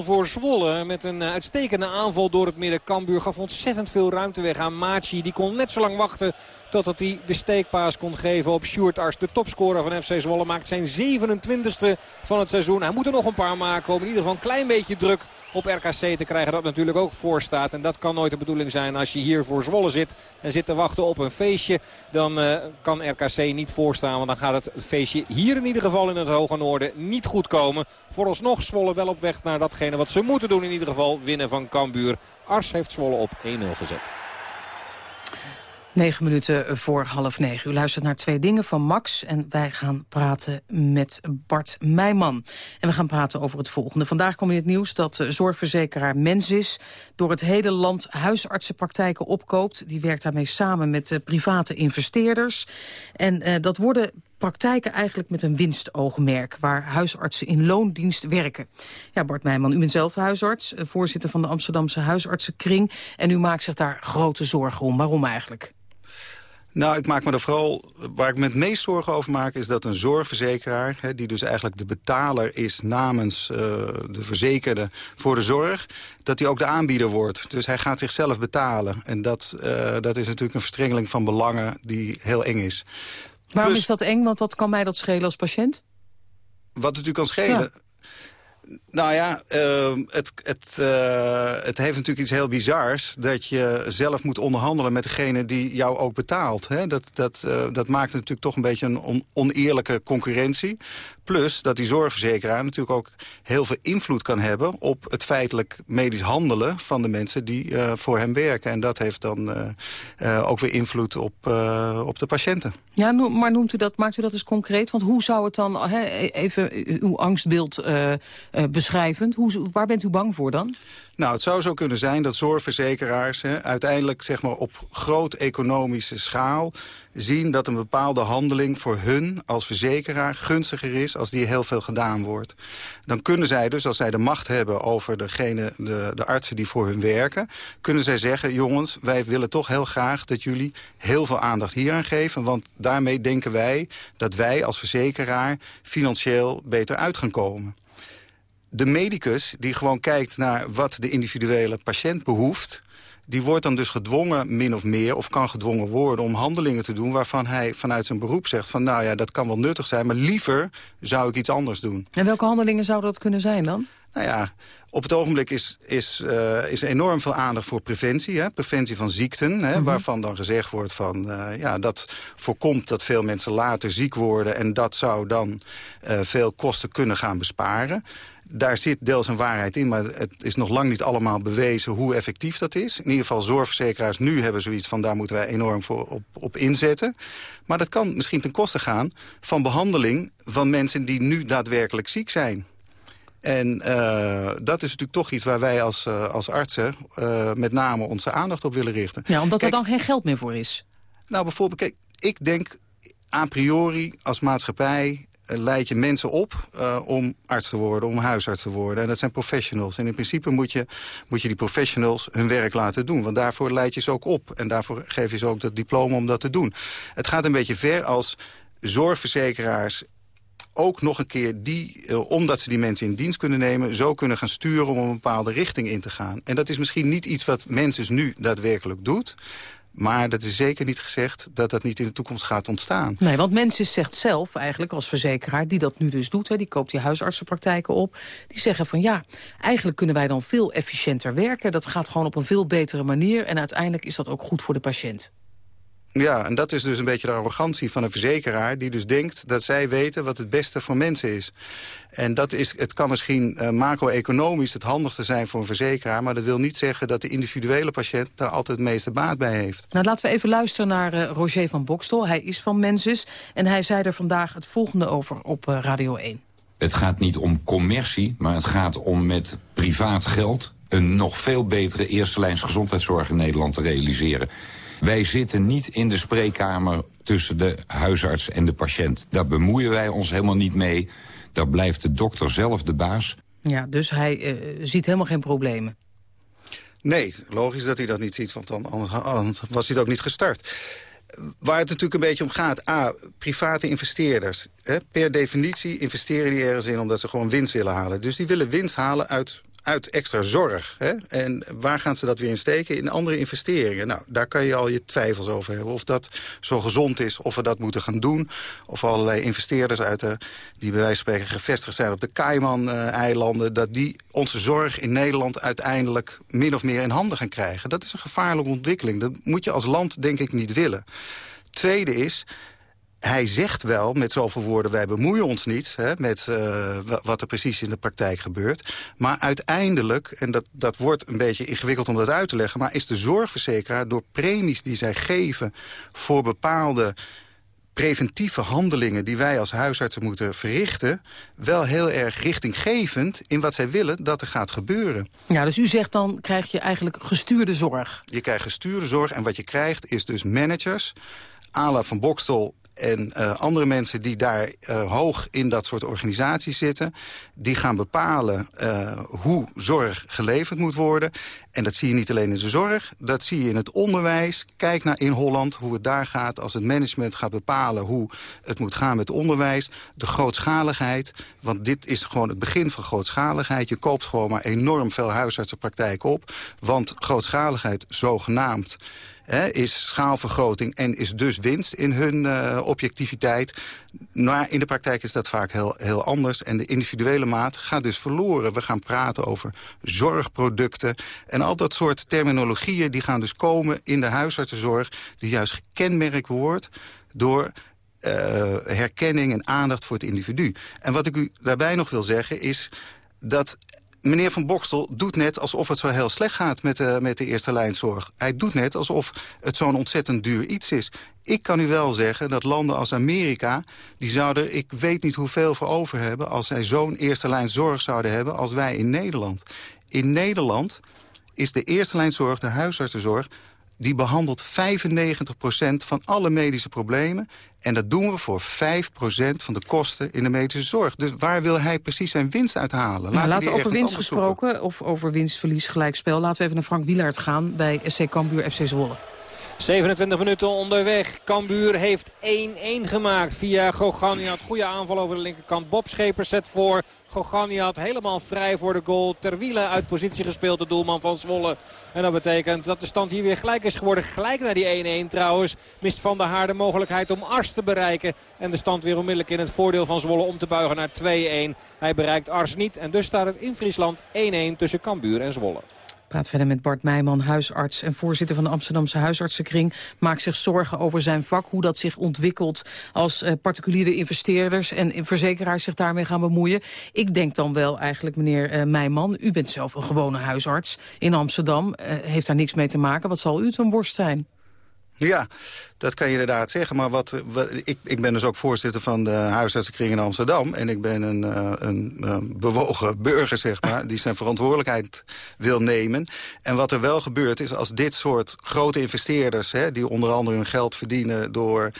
voor Zwolle. Met een eh, uitstekende aanval door het midden. Cambuur gaf ontzettend veel ruimte weg aan Machi. Die kon net zo lang wachten totdat hij de steekpaas kon geven op Sjoerd. De topscorer van FC Zwolle maakt zijn 27e van het seizoen. Hij moet er nog een paar maken om in ieder geval een klein beetje druk op RKC te krijgen. Dat natuurlijk ook voor staat. En dat kan nooit de bedoeling zijn als je hier voor Zwolle zit en zit te wachten op een feestje. Dan uh, kan RKC niet voorstaan. Want dan gaat het feestje hier in ieder geval in het Hoge Noorden niet goed komen. Vooralsnog Zwolle wel op weg naar datgene wat ze moeten doen. In ieder geval winnen van Cambuur. Ars heeft Zwolle op 1-0 gezet. 9 minuten voor half negen. U luistert naar twee dingen van Max en wij gaan praten met Bart Meijman. En we gaan praten over het volgende. Vandaag kwam in het nieuws dat zorgverzekeraar Mensis door het hele land huisartsenpraktijken opkoopt. Die werkt daarmee samen met private investeerders. En uh, dat worden praktijken eigenlijk met een winstoogmerk... waar huisartsen in loondienst werken. Ja, Bart Meijman, u bent zelf huisarts, eh, voorzitter van de Amsterdamse huisartsenkring... en u maakt zich daar grote zorgen om. Waarom eigenlijk? Nou, ik maak me er vooral... Waar ik me het meest zorgen over maak... is dat een zorgverzekeraar... Hè, die dus eigenlijk de betaler is namens uh, de verzekerde voor de zorg... dat hij ook de aanbieder wordt. Dus hij gaat zichzelf betalen. En dat, uh, dat is natuurlijk een verstrengeling van belangen die heel eng is. Waarom Plus, is dat eng? Want wat kan mij dat schelen als patiënt? Wat het u kan schelen? Ja. Nou ja, uh, het, het, uh, het heeft natuurlijk iets heel bizars... dat je zelf moet onderhandelen met degene die jou ook betaalt. Hè? Dat, dat, uh, dat maakt natuurlijk toch een beetje een on oneerlijke concurrentie. Plus dat die zorgverzekeraar natuurlijk ook heel veel invloed kan hebben... op het feitelijk medisch handelen van de mensen die uh, voor hem werken. En dat heeft dan uh, uh, ook weer invloed op, op de patiënten. Ja, maar noemt u dat, maakt u dat eens concreet? Want hoe zou het dan, he, even uw angstbeeld beschrijvend... Hoe, waar bent u bang voor dan? Nou, het zou zo kunnen zijn dat zorgverzekeraars hè, uiteindelijk zeg maar, op groot economische schaal zien dat een bepaalde handeling voor hun als verzekeraar gunstiger is als die heel veel gedaan wordt. Dan kunnen zij dus, als zij de macht hebben over degene, de, de artsen die voor hun werken, kunnen zij zeggen, jongens, wij willen toch heel graag dat jullie heel veel aandacht hier aan geven, want daarmee denken wij dat wij als verzekeraar financieel beter uit gaan komen de medicus die gewoon kijkt naar wat de individuele patiënt behoeft... die wordt dan dus gedwongen, min of meer, of kan gedwongen worden... om handelingen te doen waarvan hij vanuit zijn beroep zegt... van nou ja, dat kan wel nuttig zijn, maar liever zou ik iets anders doen. En welke handelingen zouden dat kunnen zijn dan? Nou ja, op het ogenblik is, is, uh, is enorm veel aandacht voor preventie. Hè? Preventie van ziekten, hè? Mm -hmm. waarvan dan gezegd wordt van... Uh, ja, dat voorkomt dat veel mensen later ziek worden... en dat zou dan uh, veel kosten kunnen gaan besparen daar zit deels een waarheid in, maar het is nog lang niet allemaal bewezen hoe effectief dat is. In ieder geval zorgverzekeraars nu hebben zoiets van daar moeten wij enorm voor op, op inzetten. Maar dat kan misschien ten koste gaan van behandeling van mensen die nu daadwerkelijk ziek zijn. En uh, dat is natuurlijk toch iets waar wij als, uh, als artsen uh, met name onze aandacht op willen richten. Ja, omdat kijk, er dan geen geld meer voor is. Nou, bijvoorbeeld, kijk, ik denk a priori als maatschappij leid je mensen op uh, om arts te worden, om huisarts te worden. En dat zijn professionals. En in principe moet je, moet je die professionals hun werk laten doen. Want daarvoor leid je ze ook op. En daarvoor geef je ze ook dat diploma om dat te doen. Het gaat een beetje ver als zorgverzekeraars ook nog een keer, die, uh, omdat ze die mensen in dienst kunnen nemen... zo kunnen gaan sturen om een bepaalde richting in te gaan. En dat is misschien niet iets wat mensen nu daadwerkelijk doet... Maar dat is zeker niet gezegd dat dat niet in de toekomst gaat ontstaan. Nee, want mensen zegt zelf eigenlijk als verzekeraar... die dat nu dus doet, hè, die koopt die huisartsenpraktijken op... die zeggen van ja, eigenlijk kunnen wij dan veel efficiënter werken. Dat gaat gewoon op een veel betere manier... en uiteindelijk is dat ook goed voor de patiënt. Ja, en dat is dus een beetje de arrogantie van een verzekeraar... die dus denkt dat zij weten wat het beste voor mensen is. En dat is, het kan misschien uh, macro-economisch het handigste zijn voor een verzekeraar... maar dat wil niet zeggen dat de individuele patiënt daar altijd het meeste baat bij heeft. Nou, laten we even luisteren naar uh, Roger van Bokstel. Hij is van Mensis en hij zei er vandaag het volgende over op uh, Radio 1. Het gaat niet om commercie, maar het gaat om met privaat geld... een nog veel betere eerste lijns gezondheidszorg in Nederland te realiseren. Wij zitten niet in de spreekkamer tussen de huisarts en de patiënt. Daar bemoeien wij ons helemaal niet mee. Daar blijft de dokter zelf de baas. Ja, dus hij uh, ziet helemaal geen problemen. Nee, logisch dat hij dat niet ziet, want dan anders was hij het ook niet gestart. Waar het natuurlijk een beetje om gaat, A, private investeerders. Hè, per definitie investeren die ergens in omdat ze gewoon winst willen halen. Dus die willen winst halen uit uit extra zorg. Hè? En waar gaan ze dat weer in steken? In andere investeringen. Nou, daar kan je al je twijfels over hebben. Of dat zo gezond is, of we dat moeten gaan doen. Of allerlei investeerders uit de, die bij wijze van spreken gevestigd zijn op de Cayman-eilanden... dat die onze zorg in Nederland uiteindelijk min of meer in handen gaan krijgen. Dat is een gevaarlijke ontwikkeling. Dat moet je als land denk ik niet willen. Tweede is, hij zegt wel met zoveel woorden... wij bemoeien ons niet hè, met uh, wat er precies in de praktijk gebeurt. Maar uiteindelijk, en dat, dat wordt een beetje ingewikkeld om dat uit te leggen... maar is de zorgverzekeraar door premies die zij geven... voor bepaalde preventieve handelingen die wij als huisartsen moeten verrichten... wel heel erg richtinggevend in wat zij willen dat er gaat gebeuren. Ja, dus u zegt dan krijg je eigenlijk gestuurde zorg. Je krijgt gestuurde zorg en wat je krijgt is dus managers... Ala van Bokstel en uh, andere mensen die daar uh, hoog in dat soort organisaties zitten... die gaan bepalen uh, hoe zorg geleverd moet worden. En dat zie je niet alleen in de zorg, dat zie je in het onderwijs. Kijk naar in Holland hoe het daar gaat als het management gaat bepalen... hoe het moet gaan met onderwijs. De grootschaligheid, want dit is gewoon het begin van grootschaligheid. Je koopt gewoon maar enorm veel huisartsenpraktijk op. Want grootschaligheid, zogenaamd is schaalvergroting en is dus winst in hun uh, objectiviteit. Maar in de praktijk is dat vaak heel, heel anders. En de individuele maat gaat dus verloren. We gaan praten over zorgproducten. En al dat soort terminologieën die gaan dus komen in de huisartsenzorg... die juist gekenmerkt wordt door uh, herkenning en aandacht voor het individu. En wat ik u daarbij nog wil zeggen is dat meneer Van Bokstel doet net alsof het zo heel slecht gaat met, uh, met de eerste lijnzorg. Hij doet net alsof het zo'n ontzettend duur iets is. Ik kan u wel zeggen dat landen als Amerika... die zouden ik weet niet hoeveel voor over hebben... als zij zo'n eerste lijn zorg zouden hebben als wij in Nederland. In Nederland is de eerste lijn zorg, de huisartsenzorg die behandelt 95% van alle medische problemen. En dat doen we voor 5% van de kosten in de medische zorg. Dus waar wil hij precies zijn winst uithalen? Nou, laten we over winst gesproken, of over winstverlies gelijkspel. Laten we even naar Frank Wielaert gaan bij SC Cambuur FC Zwolle. 27 minuten onderweg. Cambuur heeft 1-1 gemaakt via Goganiat. Goede aanval over de linkerkant. Bob Schepers zet voor. Goganiat helemaal vrij voor de goal. Terwiele uit positie gespeeld, de doelman van Zwolle. En dat betekent dat de stand hier weer gelijk is geworden. Gelijk naar die 1-1 trouwens. Mist Van der Haar de mogelijkheid om Ars te bereiken. En de stand weer onmiddellijk in het voordeel van Zwolle om te buigen naar 2-1. Hij bereikt Ars niet. En dus staat het in Friesland 1-1 tussen Cambuur en Zwolle praat verder met Bart Meijman, huisarts en voorzitter van de Amsterdamse huisartsenkring. Maakt zich zorgen over zijn vak, hoe dat zich ontwikkelt als uh, particuliere investeerders en verzekeraars zich daarmee gaan bemoeien. Ik denk dan wel eigenlijk, meneer Meijman, u bent zelf een gewone huisarts in Amsterdam. Uh, heeft daar niks mee te maken. Wat zal u ten worst zijn? Ja, dat kan je inderdaad zeggen. Maar wat, ik, ik ben dus ook voorzitter van de huisartsenkring in Amsterdam. En ik ben een, uh, een uh, bewogen burger, zeg maar, die zijn verantwoordelijkheid wil nemen. En wat er wel gebeurt is als dit soort grote investeerders... Hè, die onder andere hun geld verdienen door...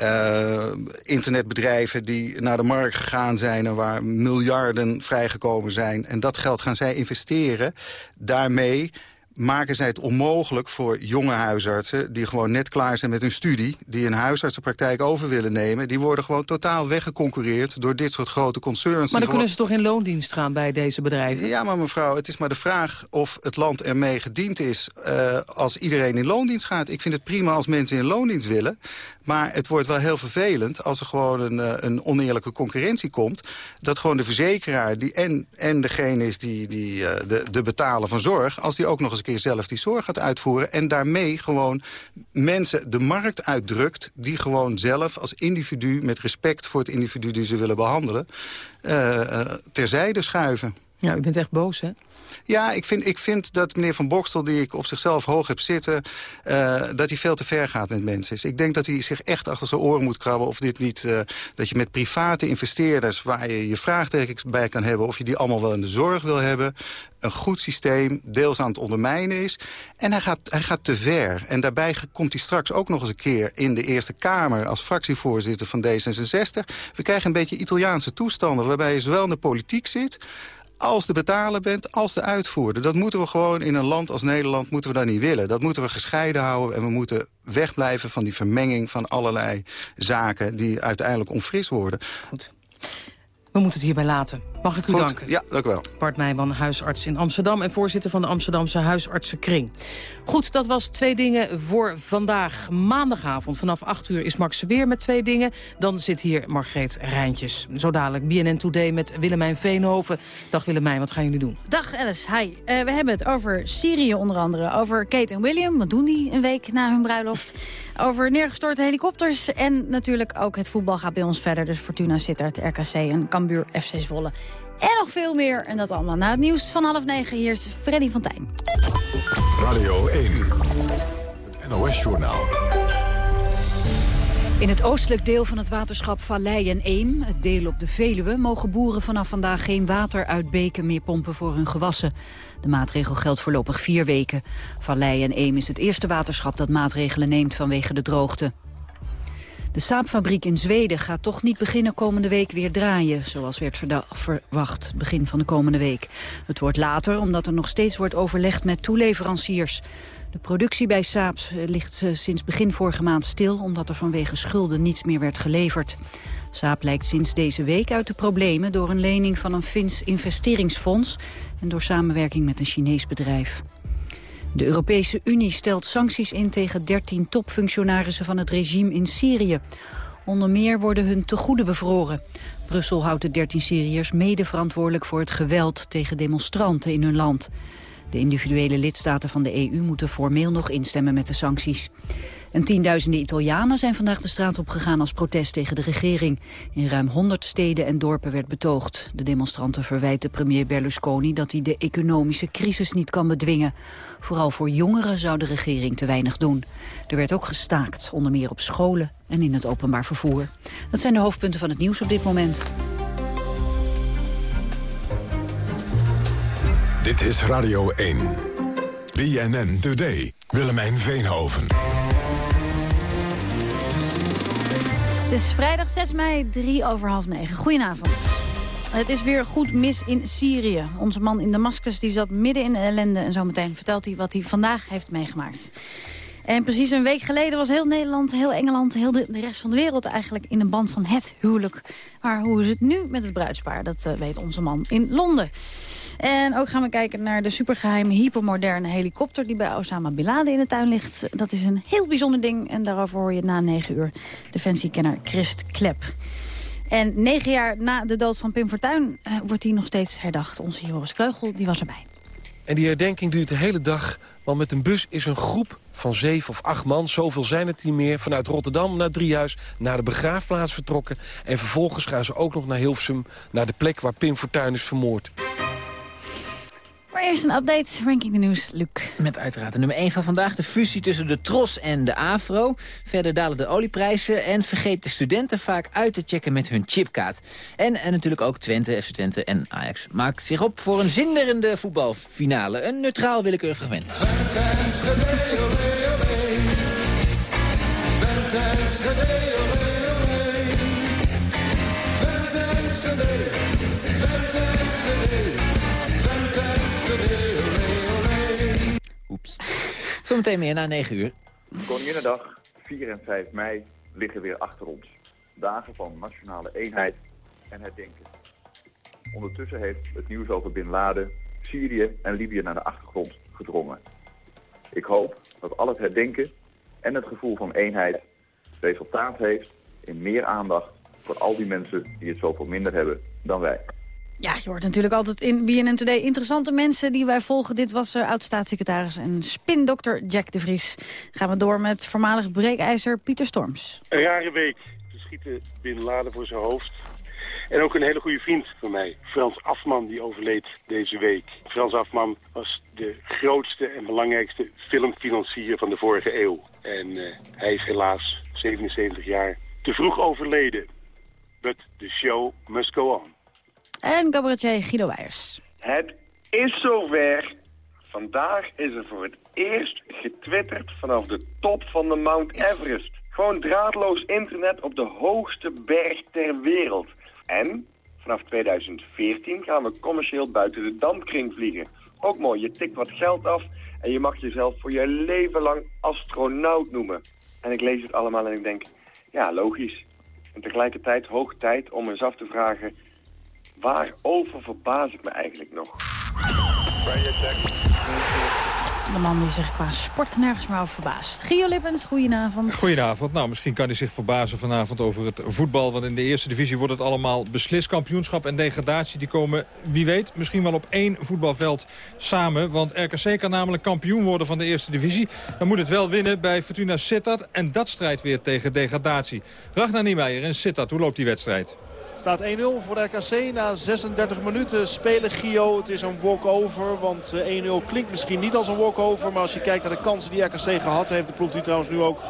Uh, internetbedrijven die naar de markt gegaan zijn... en waar miljarden vrijgekomen zijn. En dat geld gaan zij investeren. Daarmee maken zij het onmogelijk voor jonge huisartsen... die gewoon net klaar zijn met hun studie... die een huisartsenpraktijk over willen nemen... die worden gewoon totaal weggeconcureerd door dit soort grote concerns. Maar dan kunnen ze toch in loondienst gaan bij deze bedrijven? Ja, maar mevrouw, het is maar de vraag of het land ermee gediend is... Uh, als iedereen in loondienst gaat. Ik vind het prima als mensen in loondienst willen. Maar het wordt wel heel vervelend als er gewoon een, uh, een oneerlijke concurrentie komt... dat gewoon de verzekeraar die en, en degene is die, die uh, de, de betaler van zorg... als die ook nog eens een keer zelf die zorg gaat uitvoeren... en daarmee gewoon mensen de markt uitdrukt... die gewoon zelf als individu met respect voor het individu die ze willen behandelen... Uh, terzijde schuiven. Ja, u bent echt boos, hè? Ja, ik vind, ik vind dat meneer Van Bokstel, die ik op zichzelf hoog heb zitten... Uh, dat hij veel te ver gaat met mensen. Ik denk dat hij zich echt achter zijn oren moet krabben... of dit niet, uh, dat je met private investeerders... waar je je vraagtekens bij kan hebben... of je die allemaal wel in de zorg wil hebben... een goed systeem deels aan het ondermijnen is. En hij gaat, hij gaat te ver. En daarbij komt hij straks ook nog eens een keer in de Eerste Kamer... als fractievoorzitter van D66. We krijgen een beetje Italiaanse toestanden... waarbij je zowel in de politiek zit als de betaler bent, als de uitvoerder. Dat moeten we gewoon in een land als Nederland moeten we dat niet willen. Dat moeten we gescheiden houden en we moeten wegblijven van die vermenging van allerlei zaken die uiteindelijk onfris worden. Goed. We moeten het hierbij laten. Mag ik u Goed. danken? Ja, dank u wel. Bart Meijman, huisarts in Amsterdam... en voorzitter van de Amsterdamse Huisartsenkring. Goed, dat was Twee Dingen voor vandaag. Maandagavond vanaf 8 uur is Max weer met Twee Dingen. Dan zit hier Margreet Rijntjes. Zo dadelijk BNN Today met Willemijn Veenhoven. Dag Willemijn, wat gaan jullie doen? Dag Alice, hi. Uh, we hebben het over Syrië onder andere. Over Kate en William, wat doen die een week na hun bruiloft? over neergestorte helikopters. En natuurlijk ook het voetbal gaat bij ons verder. Dus Fortuna Sittard, RKC en Cambuur FC Zwolle. En nog veel meer. En dat allemaal na het nieuws van half negen. Hier is Freddy van Tijn. Radio 1, het NOS-journaal. In het oostelijk deel van het waterschap Vallei en Eem, het deel op de Veluwe, mogen boeren vanaf vandaag geen water uit beken meer pompen voor hun gewassen. De maatregel geldt voorlopig vier weken. Vallei en Eem is het eerste waterschap dat maatregelen neemt vanwege de droogte. De saapfabriek in Zweden gaat toch niet beginnen komende week weer draaien, zoals werd verwacht, begin van de komende week. Het wordt later omdat er nog steeds wordt overlegd met toeleveranciers. De productie bij Saab ligt sinds begin vorige maand stil... omdat er vanwege schulden niets meer werd geleverd. Saab lijkt sinds deze week uit de problemen... door een lening van een Fins investeringsfonds... en door samenwerking met een Chinees bedrijf. De Europese Unie stelt sancties in tegen 13 topfunctionarissen van het regime in Syrië. Onder meer worden hun tegoeden bevroren. Brussel houdt de 13 Syriërs mede verantwoordelijk voor het geweld tegen demonstranten in hun land. De individuele lidstaten van de EU moeten formeel nog instemmen met de sancties. En tienduizenden Italianen zijn vandaag de straat opgegaan als protest tegen de regering. In ruim 100 steden en dorpen werd betoogd. De demonstranten verwijten premier Berlusconi dat hij de economische crisis niet kan bedwingen. Vooral voor jongeren zou de regering te weinig doen. Er werd ook gestaakt, onder meer op scholen en in het openbaar vervoer. Dat zijn de hoofdpunten van het nieuws op dit moment. Dit is Radio 1. BNN Today. Willemijn Veenhoven. Het is vrijdag 6 mei, 3 over half 9. Goedenavond. Het is weer goed mis in Syrië. Onze man in Damascus die zat midden in de ellende... en zometeen vertelt hij wat hij vandaag heeft meegemaakt. En precies een week geleden was heel Nederland, heel Engeland... heel de, de rest van de wereld eigenlijk in een band van het huwelijk. Maar hoe is het nu met het bruidspaar? Dat uh, weet onze man in Londen. En ook gaan we kijken naar de supergeheime hypermoderne helikopter... die bij Osama Bin Laden in de tuin ligt. Dat is een heel bijzonder ding en daarover hoor je na negen uur... defensiekenner Christ Klep. En negen jaar na de dood van Pim Fortuyn uh, wordt hij nog steeds herdacht. Onze Joris Kreugel die was erbij. En die herdenking duurt de hele dag, want met een bus is een groep van zeven of acht man, zoveel zijn het niet meer... vanuit Rotterdam naar Driehuis, naar de begraafplaats vertrokken... en vervolgens gaan ze ook nog naar Hilversum, naar de plek waar Pim Fortuyn is vermoord. Maar eerst een update, Ranking the News, Luc. Met uiteraard de nummer 1 van vandaag, de fusie tussen de Tros en de Afro. Verder dalen de olieprijzen en vergeet de studenten vaak uit te checken met hun chipkaart. En, en natuurlijk ook Twente, FC Twente en Ajax maakt zich op voor een zinderende voetbalfinale. Een neutraal willekeurig fragment. Zometeen meer na 9 uur. Koninginnedag, 4 en 5 mei, liggen weer achter ons. Dagen van nationale eenheid en herdenken. Ondertussen heeft het nieuws over Bin Laden, Syrië en Libië naar de achtergrond gedrongen. Ik hoop dat al het herdenken en het gevoel van eenheid resultaat heeft in meer aandacht voor al die mensen die het zoveel minder hebben dan wij. Ja, je hoort natuurlijk altijd in BNN Today interessante mensen die wij volgen. Dit was uh, oud-staatssecretaris en spindokter Jack de Vries. Gaan we door met voormalig breekijzer Pieter Storms. Een rare week. Ze schieten Bin Laden voor zijn hoofd. En ook een hele goede vriend van mij, Frans Afman, die overleed deze week. Frans Afman was de grootste en belangrijkste filmfinancier van de vorige eeuw. En uh, hij is helaas 77 jaar te vroeg overleden. But the show must go on. En cabaretier Guido Weijers. Het is zover. Vandaag is er voor het eerst getwitterd vanaf de top van de Mount Everest. Gewoon draadloos internet op de hoogste berg ter wereld. En vanaf 2014 gaan we commercieel buiten de dampkring vliegen. Ook mooi, je tikt wat geld af en je mag jezelf voor je leven lang astronaut noemen. En ik lees het allemaal en ik denk, ja, logisch. En tegelijkertijd hoog tijd om eens af te vragen... waarover verbaas ik me eigenlijk nog? De man die zich qua sport nergens meer over verbaast. Gio Lippens, goedenavond. Goedenavond. Nou, misschien kan hij zich verbazen vanavond over het voetbal. Want in de eerste divisie wordt het allemaal beslist. Kampioenschap en degradatie die komen, wie weet, misschien wel op één voetbalveld samen. Want RKC kan namelijk kampioen worden van de eerste divisie. Dan moet het wel winnen bij Fortuna Sittard. En dat strijdt weer tegen degradatie. Ragnar Niemeyer in Sittard, hoe loopt die wedstrijd? Staat 1-0 voor RKC na 36 minuten spelen Gio. Het is een walkover, want 1-0 klinkt misschien niet als een walkover. Maar als je kijkt naar de kansen die RKC gehad heeft. De ploeg die trouwens nu ook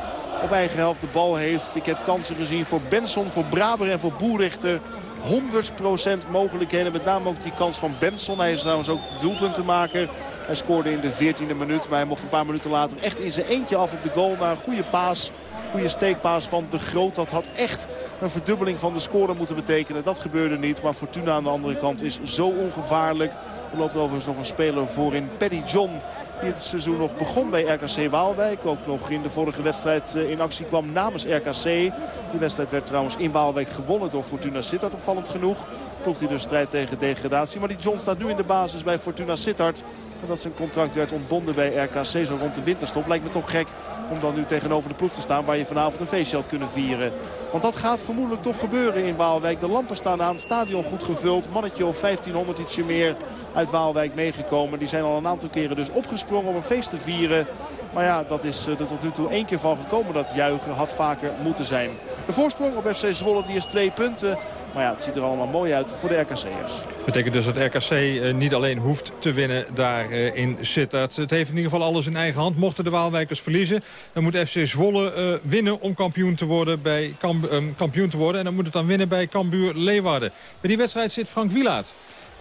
op eigen helft de bal heeft. Ik heb kansen gezien voor Benson, voor Braber en voor Boerichter. 100% mogelijkheden. Met name ook die kans van Benson. Hij is trouwens ook doelpuntenmaker. Hij scoorde in de 14e minuut. Maar hij mocht een paar minuten later echt in zijn eentje af op de goal. Na een goede paas. Goede steekpaas van De Groot. Dat had echt een verdubbeling van de score moeten betekenen. Dat gebeurde niet. Maar Fortuna aan de andere kant is zo ongevaarlijk. Er loopt overigens nog een speler voor in Paddy John. Die het seizoen nog begon bij RKC Waalwijk. Ook nog in de vorige wedstrijd in actie kwam namens RKC. Die wedstrijd werd trouwens in Waalwijk gewonnen door Fortuna Sittard. Opvallend genoeg. Ploegt hij dus strijd tegen degradatie. Maar die John staat nu in de basis bij Fortuna Sittard. Omdat zijn contract werd ontbonden bij RKC zo rond de winterstop. Lijkt me toch gek om dan nu tegenover de ploeg te staan waar je vanavond een feestje had kunnen vieren. Want dat gaat vermoedelijk toch gebeuren in Waalwijk. De lampen staan aan, stadion goed gevuld. Mannetje of 1500 ietsje meer uit Waalwijk meegekomen. Die zijn al een aantal keren dus opgesprongen om een feest te vieren. Maar ja, dat is er tot nu toe één keer van gekomen. Dat juichen had vaker moeten zijn. De voorsprong op FC Zwolle die is twee punten. Maar ja, het ziet er allemaal mooi uit voor de RKC'ers. betekent dus dat RKC uh, niet alleen hoeft te winnen daar uh, in Sittard. Het heeft in ieder geval alles in eigen hand. Mochten de Waalwijkers verliezen, dan moet FC Zwolle winnen om kampioen te, worden bij um, kampioen te worden. En dan moet het dan winnen bij Cambuur Leeuwarden. Bij die wedstrijd zit Frank Wielaert.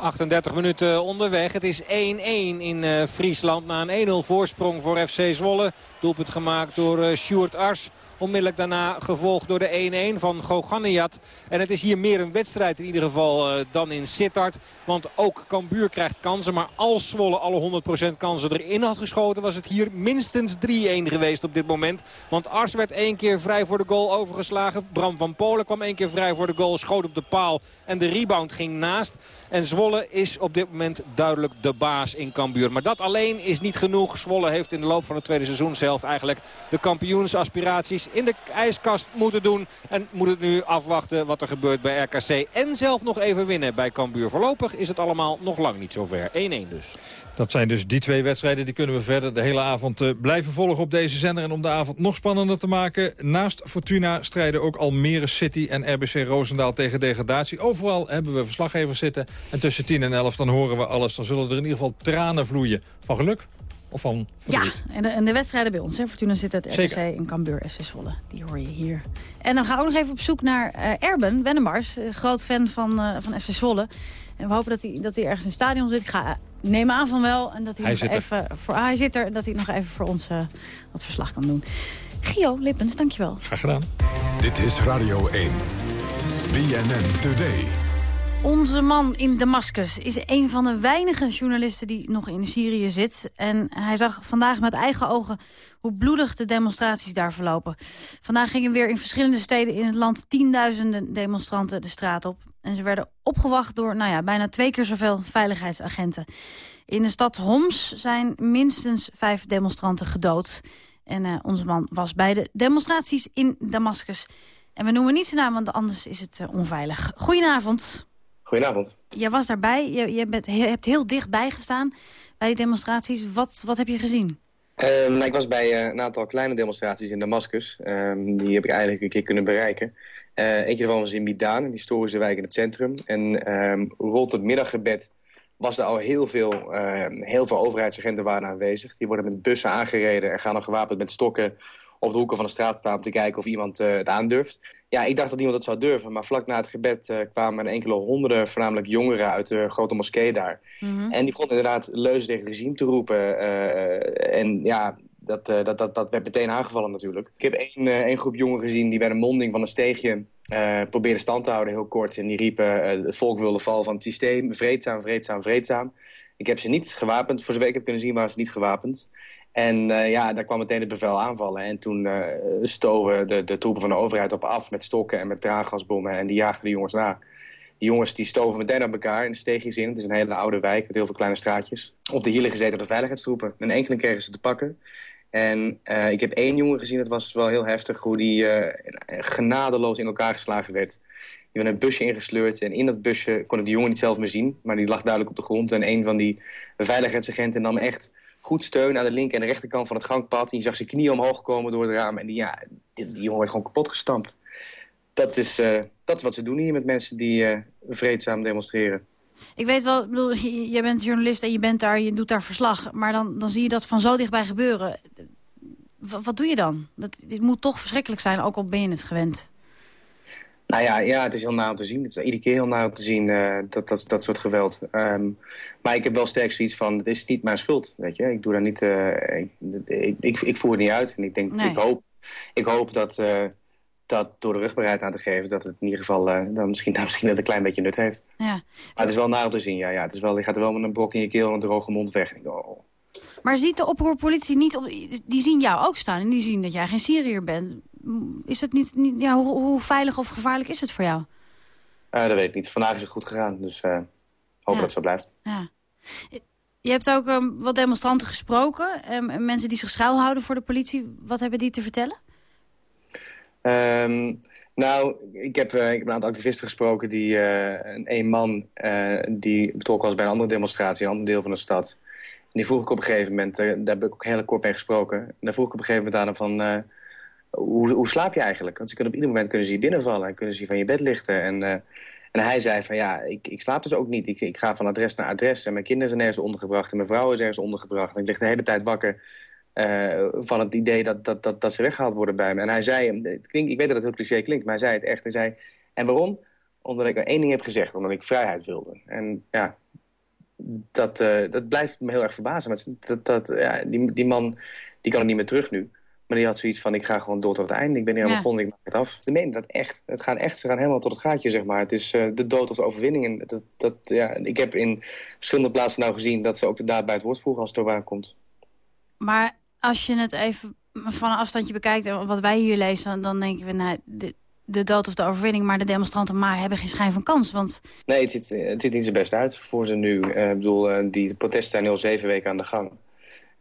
38 minuten onderweg. Het is 1-1 in uh, Friesland na een 1-0 voorsprong voor FC Zwolle. Doelpunt gemaakt door uh, Sjoerd Ars. Onmiddellijk daarna gevolgd door de 1-1 van Goganiat. En het is hier meer een wedstrijd in ieder geval uh, dan in Sittard. Want ook Cambuur krijgt kansen. Maar als Zwolle alle 100% kansen erin had geschoten... was het hier minstens 3-1 geweest op dit moment. Want Ars werd één keer vrij voor de goal overgeslagen. Bram van Polen kwam één keer vrij voor de goal. Schoot op de paal en de rebound ging naast. En Zwolle is op dit moment duidelijk de baas in Cambuur. Maar dat alleen is niet genoeg. Zwolle heeft in de loop van het tweede seizoen zelf eigenlijk de kampioensaspiraties in de ijskast moeten doen. En moet het nu afwachten wat er gebeurt bij RKC. En zelf nog even winnen bij Cambuur. Voorlopig is het allemaal nog lang niet zover. 1-1 dus. Dat zijn dus die twee wedstrijden. Die kunnen we verder de hele avond uh, blijven volgen op deze zender. En om de avond nog spannender te maken. Naast Fortuna strijden ook Almere City en RBC Roosendaal tegen degradatie. Overal hebben we verslaggevers zitten. En tussen 10 en 11 dan horen we alles. Dan zullen er in ieder geval tranen vloeien. Van geluk of van verdriet? Ja, en de, en de wedstrijden bij ons. Hè. Fortuna zit het RBC en Cambuur FC Zwolle. Die hoor je hier. En dan gaan we ook nog even op zoek naar uh, Erben Wennemars. Uh, groot fan van, uh, van FC Zwolle. En we hopen dat hij, dat hij ergens in het stadion zit. Ik ga nemen aan van wel. En dat hij, hij nog even voor, ah, hij zit er. Dat hij nog even voor ons wat verslag kan doen. Gio Lippens, dankjewel. Graag gedaan. Dit is Radio 1. BNN Today. Onze man in Damascus is een van de weinige journalisten die nog in Syrië zit. En hij zag vandaag met eigen ogen hoe bloedig de demonstraties daar verlopen. Vandaag gingen weer in verschillende steden in het land tienduizenden demonstranten de straat op. En ze werden opgewacht door nou ja, bijna twee keer zoveel veiligheidsagenten. In de stad Homs zijn minstens vijf demonstranten gedood. En uh, onze man was bij de demonstraties in Damascus. En we noemen niet zijn naam, want anders is het uh, onveilig. Goedenavond. Goedenavond. Jij was daarbij, je, je, bent, je hebt heel dichtbij gestaan bij die demonstraties. Wat, wat heb je gezien? Um, nou, ik was bij uh, een aantal kleine demonstraties in Damascus. Um, die heb ik eigenlijk een keer kunnen bereiken. Uh, eentje daarvan was in Midaan, een historische wijk in het centrum. En um, rond het middaggebed was er al heel veel, heel veel overheidsagenten waren aanwezig. Die worden met bussen aangereden en gaan dan gewapend met stokken op de hoeken van de straat staan... om te kijken of iemand uh, het aandurft. Ja, ik dacht dat niemand het zou durven. Maar vlak na het gebed uh, kwamen enkele honderden, voornamelijk jongeren... uit de grote moskee daar. Mm -hmm. En die begonnen inderdaad leuzen tegen het regime te roepen. en ja, dat, uh, dat, dat, dat werd meteen aangevallen natuurlijk. Ik heb één, één groep jongeren gezien die bij de monding van een steegje probeerde stand te houden, heel kort. En die riepen, het volk wilde val van het systeem, vreedzaam, vreedzaam, vreedzaam. Ik heb ze niet gewapend, voor zover ik heb kunnen zien waren ze niet gewapend. En ja, daar kwam meteen het bevel aanvallen. En toen stoven de, de troepen van de overheid op af met stokken en met traangasbommen. En die jaagden de jongens na. Die jongens die stoven meteen op elkaar in de steegjes in. Het is een hele oude wijk met heel veel kleine straatjes. Op de hielen gezeten door de veiligheidstroepen. En enkele kregen ze te pakken. En uh, ik heb één jongen gezien, het was wel heel heftig... hoe die genadeloos in elkaar geslagen werd. Die werd een busje ingesleurd en in dat busje kon ik die jongen niet zelf meer zien. Maar die lag duidelijk op de grond. En een van die veiligheidsagenten nam echt goed steun aan de linker en de rechterkant van het gangpad. En je zag zijn knieën omhoog komen door het raam. En die, ja, die, jongen werd gewoon kapot gestampt. Dat is, uh, dat is wat ze doen hier met mensen die vreedzaam demonstreren. Ik weet wel, ik bedoel, je bent journalist en je bent daar, je doet daar verslag. Maar dan, dan zie je dat van zo dichtbij gebeuren. Wat doe je dan? Dat, dit moet toch verschrikkelijk zijn, ook al ben je het gewend. Nou ja, ja, het is heel om te zien. Het is iedere keer heel om te zien, uh, dat, dat, dat soort geweld. Um, maar ik heb wel sterk zoiets van, het is niet mijn schuld, weet je. Ik doe daar niet, uh, ik, ik, ik, ik, voer het niet uit. En ik denk, nee. ik, hoop, ik hoop dat... Uh, dat door de rugbaarheid aan te geven... dat het in ieder geval uh, dan misschien, dan misschien net een klein beetje nut heeft. Ja. Maar het is wel naar om te zien, ja. ja. Het is wel, je gaat er wel met een brok in je keel en een droge mond weg. Oh. Maar ziet de oproerpolitie niet... Op, die zien jou ook staan en die zien dat jij geen Syriër bent. Is het niet... niet ja, hoe, hoe, veilig of gevaarlijk is het voor jou? Uh, dat weet ik niet. Vandaag is het goed gegaan, dus uh, hopen ja. dat het zo blijft. Ja. Je hebt ook um, wat demonstranten gesproken. Um, mensen die zich schuilhouden voor de politie. Wat hebben die te vertellen? Um, nou, ik heb, uh, ik heb een aantal activisten gesproken. Die, uh, een man die betrokken was bij een andere demonstratie, een ander deel van de stad. En die vroeg ik op een gegeven moment, daar heb ik ook heel kort mee gesproken. En daar vroeg ik op een gegeven moment aan hem van, hoe, hoe slaap je eigenlijk? Want ze kunnen op ieder moment kunnen ze hier binnenvallen en kunnen ze hier van je bed lichten. En, en hij zei van, ja, ik, ik slaap dus ook niet. Ik, ik ga van adres naar adres en mijn kinderen zijn ergens ondergebracht en mijn vrouw is ergens ondergebracht. En ik lig de hele tijd wakker uh, van het idee dat, dat, dat, dat ze weggehaald worden bij me. En hij zei, ik weet dat het heel cliché klinkt, maar hij zei het echt. Zei, en waarom? Omdat ik één ding heb gezegd, omdat ik vrijheid wilde. En ja, dat, uh, dat blijft me heel erg verbazen. Dat, dat, ja, die, die man die kan het niet meer terug nu. Maar die had zoiets van, ik ga gewoon door tot het einde. Ik ben hier ja. begonnen, ik maak het af. Ze menen dat echt. Het gaan echt, ze gaan helemaal tot het gaatje, zeg maar. Het is uh, de dood of de overwinning. En dat, dat, ja, ik heb in verschillende plaatsen nou gezien... dat ze ook de daad bij het woord voegen als het erop aankomt. Maar als je het even van een afstandje bekijkt... en wat wij hier lezen, dan, denken we... Nou, de, de dood of de overwinning, maar de demonstranten maar hebben geen schijn van kans. Want... Nee, het ziet, het ziet niet zo best uit voor ze nu. Uh, ik bedoel, uh, die protesten zijn al zeven weken aan de gang.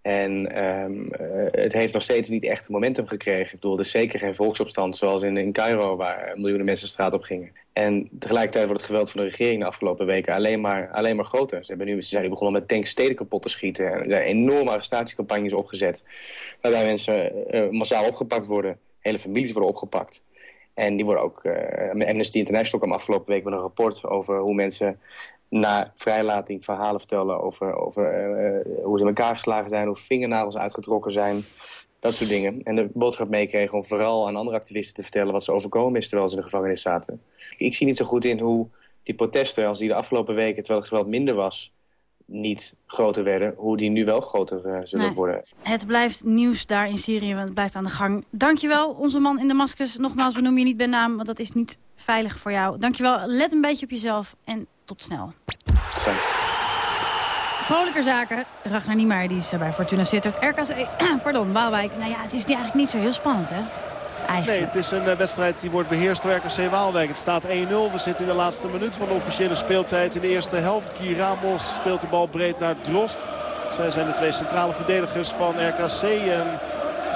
En um, uh, het heeft nog steeds niet echt momentum gekregen. Ik bedoel, er is zeker geen volksopstand zoals in, in Cairo... waar miljoenen mensen de straat op gingen. En tegelijkertijd wordt het geweld van de regering de afgelopen weken alleen maar, alleen maar groter. Ze, hebben nu, ze zijn nu begonnen met tanks steden kapot te schieten. En er zijn enorme arrestatiecampagnes opgezet. Waarbij mensen uh, massaal opgepakt worden. Hele families worden opgepakt. En die worden ook... Uh, Amnesty International kwam afgelopen week met een rapport over hoe mensen na vrijlating verhalen vertellen over, over uh, hoe ze in elkaar geslagen zijn, hoe vingernagels uitgetrokken zijn, dat soort dingen. En de boodschap meekregen om vooral aan andere activisten te vertellen wat ze overkomen is terwijl ze in de gevangenis zaten. Ik zie niet zo goed in hoe die protesten, als die de afgelopen weken, terwijl het geweld minder was, niet groter werden, hoe die nu wel groter eh, zullen Nee. worden. Het blijft nieuws daar in Syrië, want het blijft aan de gang. Dankjewel, onze man in Damascus. Nogmaals, we noemen je niet bij naam, want dat is niet veilig voor jou. Dankjewel, let een beetje op jezelf en tot snel. Vrolijker zaken. Ragnar Niemeyer, die is eh, bij Fortuna Sittard. RKC, pardon, Waalwijk. Nou ja, het is eigenlijk niet zo heel spannend, hè? Eigenlijk. Nee, het is een eh, wedstrijd die wordt beheerst door RKC Waalwijk. Het staat 1-0. We zitten in de laatste minuut van de officiële speeltijd. In de eerste helft, Kiramos speelt de bal breed naar Drost. Zij zijn de twee centrale verdedigers van RKC. En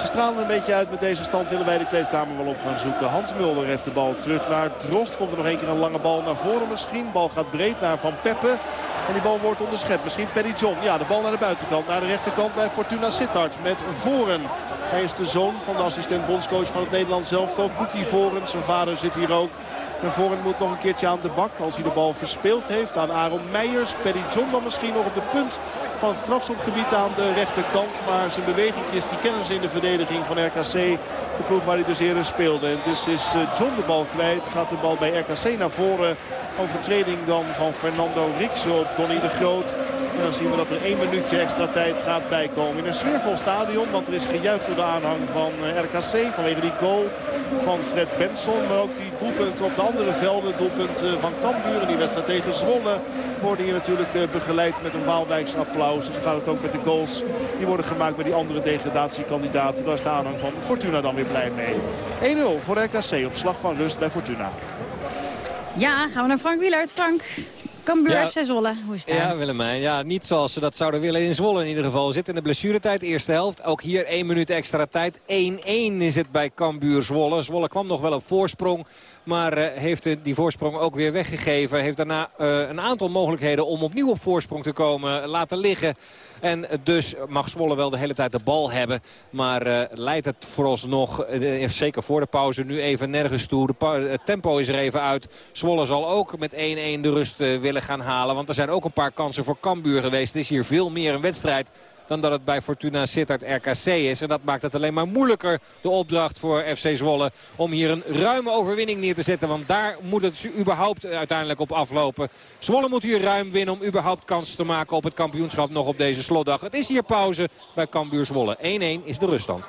ze stralen een beetje uit met deze stand. Willen wij de kleedkamer wel op gaan zoeken. Hans Mulder heeft de bal terug naar Drost. Komt er nog één keer een lange bal naar voren misschien. Bal gaat breed naar Van Peppe. En die bal wordt onderschept. Misschien Paddy John. Ja, de bal naar de buitenkant. Naar de rechterkant bij Fortuna Sittard. Met Voren. Hij is de zoon van de assistent bondscoach van het Nederlands elftal. Koekie Voren. Zijn vader zit hier ook. En Voren moet nog een keertje aan de bak als hij de bal verspeeld heeft aan Aaron Meijers. Paddy John dan misschien nog op de punt van het strafschopgebied aan de rechterkant. Maar zijn bewegingjes die kennen ze in de verdediging van RKC. De ploeg waar hij dus eerder speelde. En dus is eh, John de bal kwijt. Gaat de bal bij RKC naar voren. Overtreding dan van Fernando Rixo op Donny de Groot. En dan zien we dat er één minuutje extra tijd gaat bijkomen. In een sfeervol stadion, want er is gejuicht door de aanhang van eh, RKC. Vanwege die goal van Fred Benson. Maar ook die doelpunt op de andere velden. Doelpunt eh, van Cambuur die wedstrijd tegen Zwolle. Worden hier natuurlijk eh, begeleid met een Waalwijks applaus. Dus gaat het ook met de goals. Die worden gemaakt bij die andere degradatiekandidaten. Daar is de aanhang van Fortuna dan weer blij mee. 1-0 voor RKC op slag van rust bij Fortuna. Ja, gaan we naar Frank Wielert. Frank, Cambuur Ja. FC Zwolle. Hoe is het? Ja, Willemijn. Ja, niet zoals ze dat zouden willen in Zwolle in ieder geval. Zitten in de blessuretijd, eerste helft. Ook hier één minuut extra tijd. 1-1 is het bij Cambuur Zwolle. Zwolle kwam nog wel op voorsprong. Maar eh, heeft eh, die voorsprong ook weer weggegeven. Heeft daarna eh, een aantal mogelijkheden om opnieuw op voorsprong te komen laten liggen. En eh, dus mag Zwolle wel de hele tijd de bal hebben. Maar eh, leidt het vooralsnog, eh, zeker voor de pauze, nu even nergens toe. Het tempo is er even uit. Zwolle zal ook met 1-1 de rust eh, willen gaan halen. Want er zijn ook een paar kansen voor Cambuur geweest. Het is hier veel meer een wedstrijd dan dat het bij Fortuna Sittard RKC is. En dat maakt het alleen maar moeilijker, de opdracht voor FC Zwolle... om hier een ruime overwinning neer te zetten. Want daar moet het überhaupt uiteindelijk op aflopen. Zwolle moet hier ruim winnen om überhaupt kans te maken op het kampioenschap nog op deze slotdag. Het is hier pauze bij Cambuur Zwolle. 1-1 is de ruststand.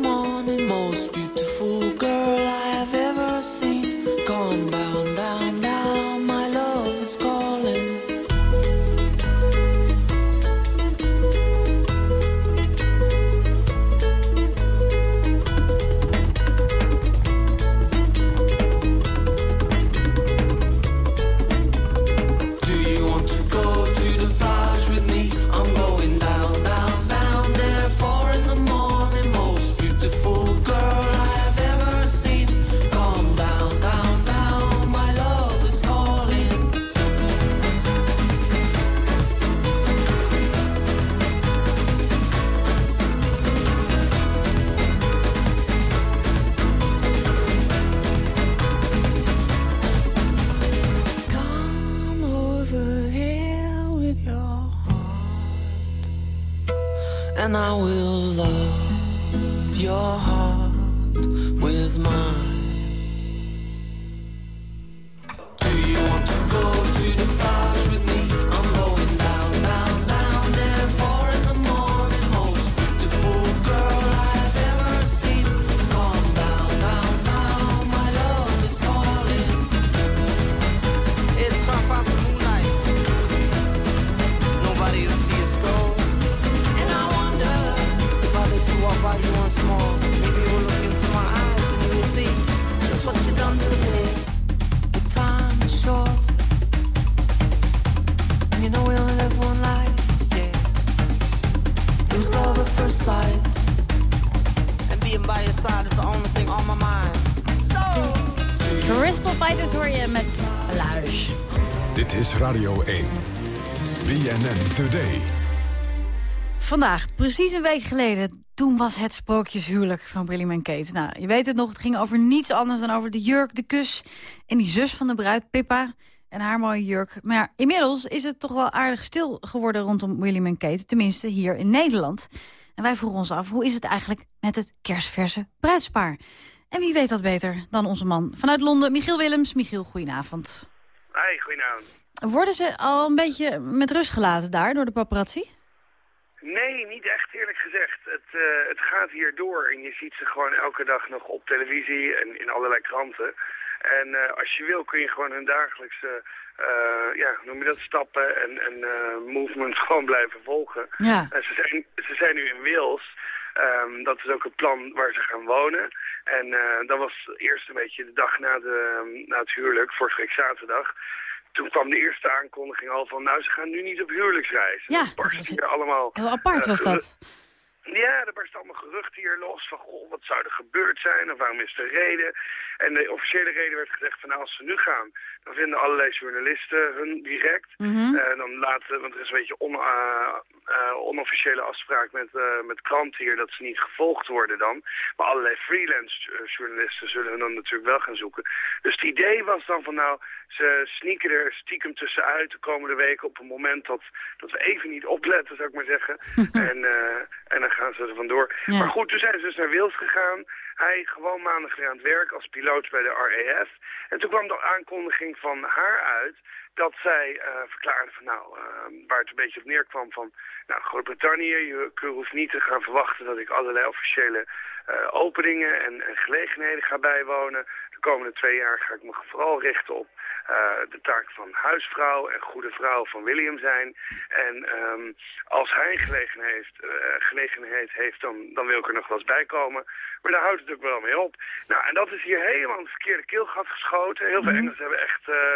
precies een week geleden, toen was het sprookjeshuwelijk van William en Kate. Nou, je weet het nog, het ging over niets anders dan over de jurk, de kus en die zus van de bruid, Pippa. En haar mooie jurk. Maar ja, inmiddels is het toch wel aardig stil geworden rondom William en Kate. Tenminste, hier in Nederland. En wij vroegen ons af, hoe is het eigenlijk met het kerstverse bruidspaar? En wie weet dat beter dan onze man vanuit Londen, Michiel Willems. Michiel, goedenavond. Hi, goedenavond. Worden ze al een beetje met rust gelaten daar door de paparazzi? Nee, niet echt eerlijk gezegd. Het, eh, het gaat hier door en je ziet ze gewoon elke dag nog op televisie en in allerlei kranten. En eh, als je wil kun je gewoon hun dagelijkse, eh, ja, noem je dat, stappen en, en movement gewoon blijven volgen. Ja. En ze, zijn, ze zijn nu in Wales. Ehm, dat is ook een plan waar ze gaan wonen. En dat was eerst een beetje de dag na, de, na het huwelijk, vorige week zaterdag. Toen kwam de eerste aankondiging al van, nou, ze gaan nu niet op huwelijksreis. Ja, dat barst hier allemaal... Heel apart eh, was dat. ja, er barsten allemaal geruchten hier los van, goh, wat zou er gebeurd zijn of waarom is de reden? En de officiële reden werd gezegd van, nou, als ze nu gaan, dan vinden allerlei journalisten hun direct. Eh, dan laten, want er is een beetje on, eh, onofficiële afspraak met, met kranten hier dat ze niet gevolgd worden dan. Maar allerlei freelance journalisten zullen hun dan natuurlijk wel gaan zoeken. Dus het idee was dan van, nou, ze sneaken er stiekem tussenuit de komende weken op een moment dat, dat we even niet opletten, zou ik maar zeggen. en, eh, en dan gaan ze er vandoor. Ja. Maar goed, toen zijn ze dus naar Wils gegaan. Hij gewoon maandag weer aan het werk als piloot bij de RAF. En toen kwam de aankondiging van haar uit dat zij eh, verklaarde van nou, eh, waar het een beetje op neerkwam van nou, Groot-Brittannië, je je hoeft niet te gaan verwachten dat ik allerlei officiële eh, openingen en, en gelegenheden ga bijwonen. De komende twee jaar ga ik me vooral richten op eh, de taak van huisvrouw en goede vrouw van William zijn. En ehm, als hij gelegenheid heeft, eh, gelegenheid heeft dan, dan wil ik er nog wel eens bij komen. Maar daar houdt het ook wel mee op. Nou, en dat is hier helemaal in het verkeerde keelgat geschoten. Heel veel Engelsen hebben echt... eh,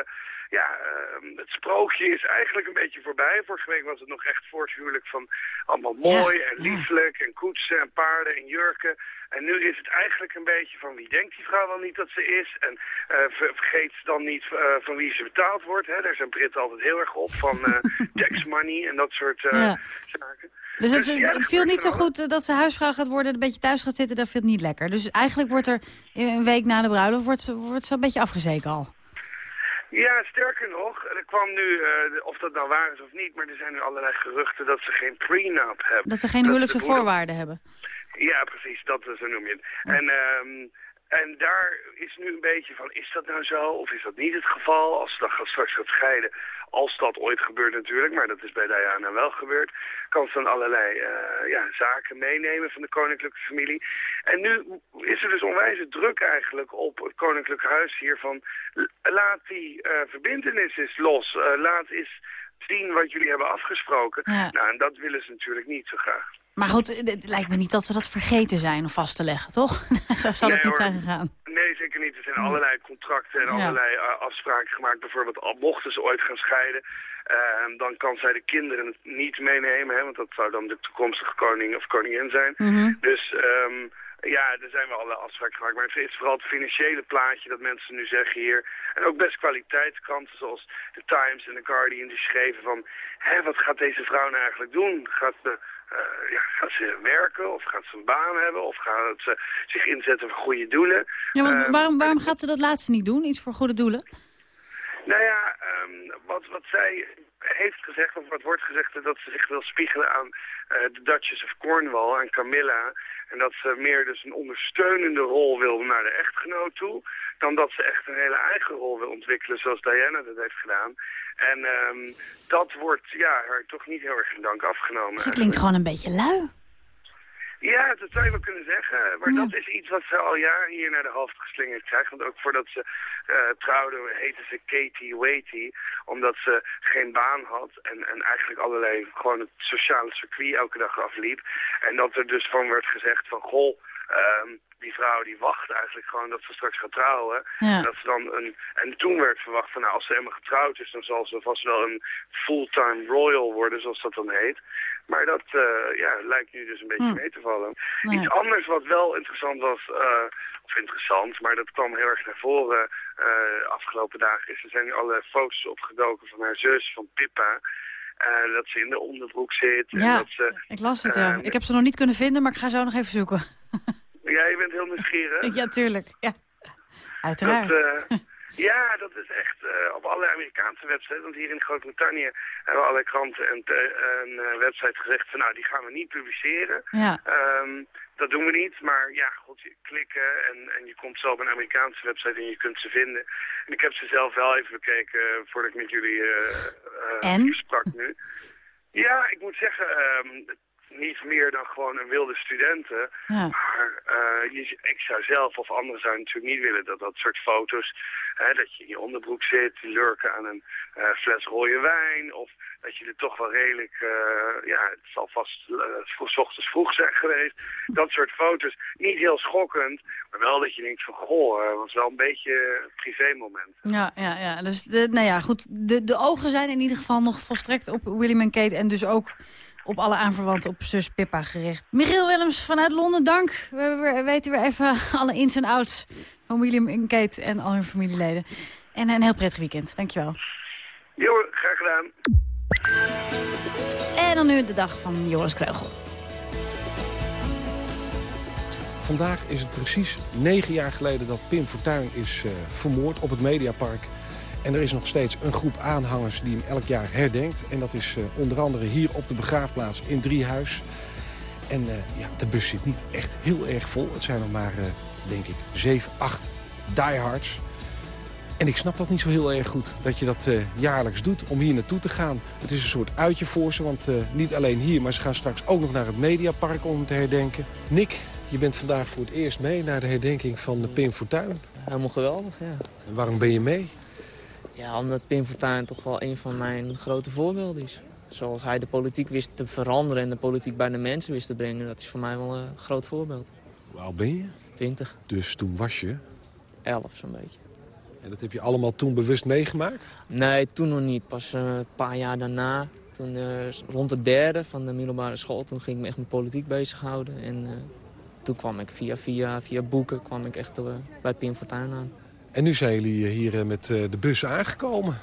ja, ehm, het sprookje is eigenlijk een beetje voorbij. Vorige week was het nog echt voor het huwelijk van allemaal mooi en lieflijk en koetsen en paarden en jurken. En nu is het eigenlijk een beetje van wie denkt die vrouw wel niet dat ze is. En ver- vergeet ze dan niet eh, van wie ze betaald wordt. Hè. Daar zijn Britten altijd heel erg op van eh, tax money en dat soort Ja. zaken. Dus het, ja, het viel niet zo goed dat ze huisvrouw gaat worden, een beetje thuis gaat zitten, dat vindt niet lekker. Dus eigenlijk wordt er een week na de bruiloft wordt ze, wordt ze een beetje afgezeken al. Ja, sterker nog, er kwam nu, eh, of dat nou waar is of niet, maar er zijn nu allerlei geruchten dat ze geen prenup hebben. Dat ze geen huwelijkse voorwaarden hebben. Ja, precies, dat zo noem je het. En, ehm, en daar is nu een beetje van, is dat nou zo of is dat niet het geval? Als ze dan gaat- straks gaat scheiden, als dat ooit gebeurt natuurlijk, maar dat is bij Diana wel gebeurd, kan ze dan allerlei eh, ja, zaken meenemen van de koninklijke familie. En nu is er dus onwijze druk eigenlijk op het koninklijke huis hier van, laat die eh verbindenis eens los, Eh, laat eens zien wat jullie hebben afgesproken. Ja. Nou, en dat willen ze natuurlijk niet zo graag. Maar goed, het, lijkt me niet dat ze dat vergeten zijn om vast te leggen, toch? Zo zal het niet hoor. zijn gegaan. Nee, zeker niet. Er zijn allerlei contracten en allerlei eh, afspraken gemaakt. Bijvoorbeeld, al mochten ze ooit gaan scheiden, eh, dan kan zij de kinderen niet meenemen. Hè, want dat zou dan de toekomstige koning of koningin zijn. Mhm. Dus ehm, ja, er zijn wel allerlei afspraken gemaakt. Maar het is vooral het financiële plaatje dat mensen nu zeggen hier. En ook best kwaliteitskranten zoals The Times en The Guardian die schreven van... Hé, wat gaat deze vrouw nou eigenlijk doen? Gaat ze, eh, ja, gaat ze werken of gaat ze een baan hebben? Of gaat ze zich inzetten voor goede doelen? Ja, want Ehm, waarom, waarom gaat ze dat laatste niet doen? Iets voor goede doelen? nou ja, ehm, wat, wat zij heeft gezegd, of wat wordt gezegd, dat ze zich wil spiegelen aan eh, de Duchess of Cornwall, aan Camilla. En dat ze meer dus een ondersteunende rol wil naar de echtgenoot toe, dan dat ze echt een hele eigen rol wil ontwikkelen, zoals Diana dat heeft gedaan. En ehm, dat wordt ja, haar toch niet heel erg in dank afgenomen. Ze klinkt gewoon een beetje lui. Ja, dat zou je wel kunnen zeggen. Maar dat is iets wat ze al jaren hier naar de hoofd geslingerd krijgt. Want ook voordat ze eh trouwde heette ze Katie Waity. Omdat ze geen baan had en, en eigenlijk allerlei gewoon het sociale circuit elke dag afliep. En dat er dus van werd gezegd van goh, ehm, die vrouw die wacht eigenlijk gewoon dat ze straks gaat trouwen. Ja. En, dat ze dan een, en toen werd verwacht van nou, als ze helemaal getrouwd is, dan zal ze vast wel een fulltime royal worden, zoals dat dan heet. Maar dat eh, ja, lijkt nu dus een beetje Hm. mee te vallen. Nee. Iets anders wat wel interessant was, eh, of interessant, maar dat kwam heel erg naar voren eh afgelopen dagen, is er zijn nu allerlei foto's opgedoken van haar zus, van Pippa. eh, dat ze in de onderbroek zit. en Ja, dat ze, ik las het, ja. eh, Ik heb ze nog niet kunnen vinden, maar ik ga zo nog even zoeken. Ja, je bent heel nieuwsgierig. ja, tuurlijk. Ja. Uiteraard. Dat, eh, Ja, dat is echt eh, op alle Amerikaanse websites. Want hier in Groot-Brittannië hebben allerlei kranten en een eh, website gezegd van nou, die gaan we niet publiceren. Ja. Ehm, dat doen we niet, maar ja, goed, je klikken en, en je komt zo op een Amerikaanse website en je kunt ze vinden. En ik heb ze zelf wel even bekeken voordat ik met jullie En? sprak nu. Ja, ik moet zeggen, ehm, niet meer dan gewoon een wilde studenten. Ja. Maar eh, je, ik zou zelf of anderen zouden natuurlijk niet willen dat dat soort foto's, hè, dat je in je onderbroek zit, lurken aan een eh, fles rode wijn, of dat je er toch wel redelijk, eh, ja, het zal vast vroeg, 's ochtends vroeg zijn geweest. Dat soort foto's, niet heel schokkend, maar wel dat je denkt van, goh, het was wel een beetje een privémoment. Ja, ja, ja. Dus de, nou ja, goed. De, de ogen zijn in ieder geval nog volstrekt op William en Kate... en dus ook op alle aanverwanten op zus Pippa gericht. Michiel Willems vanuit Londen, dank. We, we weten weer even alle ins en outs van William en Kate en al hun familieleden. En een heel prettig weekend. Dankjewel. Jo, graag gedaan. En dan nu de dag van Joris Kreugel. Vandaag is het precies negen jaar geleden dat Pim Fortuyn is eh, vermoord op het Mediapark. En er is nog steeds een groep aanhangers die hem elk jaar herdenkt. En dat is eh, onder andere hier op de begraafplaats in Driehuis. En eh, ja, de bus zit niet echt heel erg vol. Het zijn er maar, eh, denk ik, zeven, acht diehards. En ik snap dat niet zo heel erg goed, dat je dat jaarlijks doet om hier naartoe te gaan. Het is een soort uitje voor ze, want niet alleen hier... maar ze gaan straks ook nog naar het Mediapark om te herdenken. Nick, je bent vandaag voor het eerst mee naar de herdenking van de Pim Fortuyn. Helemaal geweldig, ja. En waarom ben je mee? Ja, omdat Pim Fortuyn toch wel een van mijn grote voorbeelden is. Zoals hij de politiek wist te veranderen en de politiek bij de mensen wist te brengen... dat is voor mij wel een groot voorbeeld. Hoe oud ben je? 20, Dus toen was je. 11 zo'n beetje. En dat heb je allemaal toen bewust meegemaakt? Nee, toen nog niet. Pas eh, een paar jaar daarna, toen, eh, rond de derde van de middelbare school... toen ging ik me echt met politiek bezighouden. En eh, toen kwam ik via, via, via boeken kwam ik echt bij Pim Fortuyn aan. En nu zijn jullie hier eh, met eh, de bus aangekomen.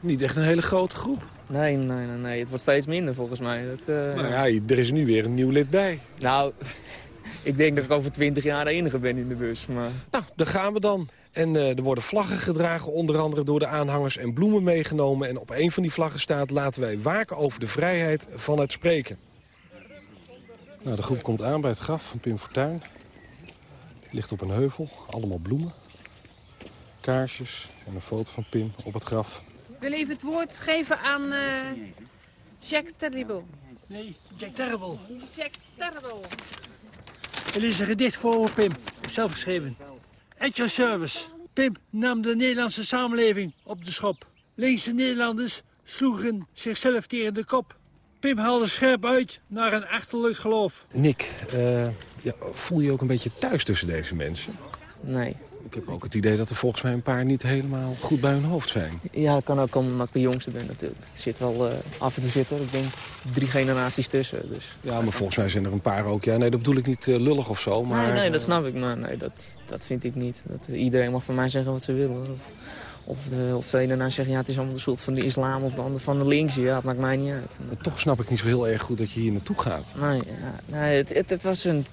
Niet echt een hele grote groep. Nee, nee, nee, nee. Het wordt steeds minder volgens mij. Dat, eh, Maar ja, er is nu weer een nieuw lid bij. Nou, ik denk dat ik over twintig jaar de enige ben in de bus. Maar... Nou, daar gaan we dan. En eh, er worden vlaggen gedragen, onder andere door de aanhangers en bloemen meegenomen. En op een van die vlaggen staat, laten wij waken over de vrijheid van het spreken. Nou, de groep komt aan bij het graf van Pim Fortuyn. Ligt op een heuvel, allemaal bloemen. Kaarsjes en een foto van Pim op het graf. Ik wil even het woord geven aan eh Jack Terrible. Nee, Jack Terrible. Jack Terrible. Het is een gedicht voor Pim, zelf geschreven. At your service. Pim nam de Nederlandse samenleving op de schop. Linkse Nederlanders sloegen zichzelf tegen de kop. Pim haalde scherp uit naar een achterlijk geloof. Nick, eh, ja, voel je je ook een beetje thuis tussen deze mensen? Nee. Ik heb ook het idee dat er volgens mij een paar niet helemaal goed bij hun hoofd zijn. Ja, dat kan ook komen omdat ik de jongste ben natuurlijk. Ik zit wel eh, af en toe zitten, ik denk drie generaties tussen. Dus. Ja, maar volgens mij zijn er een paar ook. Ja, nee, dat bedoel ik niet eh, lullig of zo. Maar, Nee, nee, dat snap ik, maar nee, dat, dat vind ik niet. Dat, eh, iedereen mag van mij zeggen wat ze willen. Of, of, de, of de ene nou zegt, ja, het is allemaal de schuld van de islam of de ander van de links. Ja, het maakt mij niet uit. Maar toch snap ik niet zo heel erg goed dat je hier naartoe gaat. Nee, ja, nee het, het, het was een...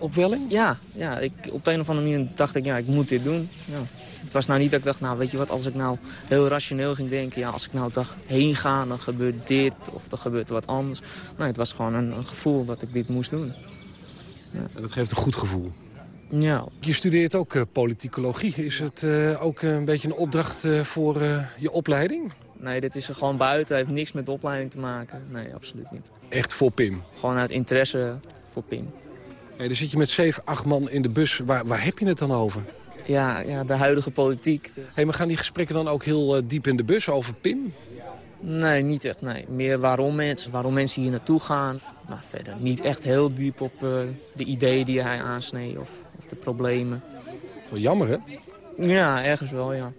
Opwelling? Ja, ja ik, op de een of andere manier dacht ik, ja, ik moet dit doen. Ja. Het was nou niet dat ik dacht, nou weet je wat, als ik nou heel rationeel ging denken... ja, als ik nou dacht heen ga, dan gebeurt dit of er gebeurt wat anders. Nee, het was gewoon een, een gevoel dat ik dit moest doen. En dat geeft een goed gevoel. Ja. Je studeert ook eh, politicologie. Is het eh, ook een beetje een opdracht eh, voor eh, je opleiding? Nee, dit is er gewoon buiten. Het heeft niks met de opleiding te maken. Nee, absoluut niet. Echt voor Pim? Gewoon uit interesse voor Pim. Hey, dan zit je met zeven, acht man in de bus. Waar, waar heb je het dan over? Ja, ja de huidige politiek. Hey, maar gaan die gesprekken dan ook heel eh, diep in de bus over Pim? Nee, niet echt. Nee. Meer waarom mensen, waarom mensen hier naartoe gaan. Maar verder niet echt heel diep op eh, de ideeën die hij aansneed of, of de problemen. Wel jammer, hè? Ja, ergens wel, ja.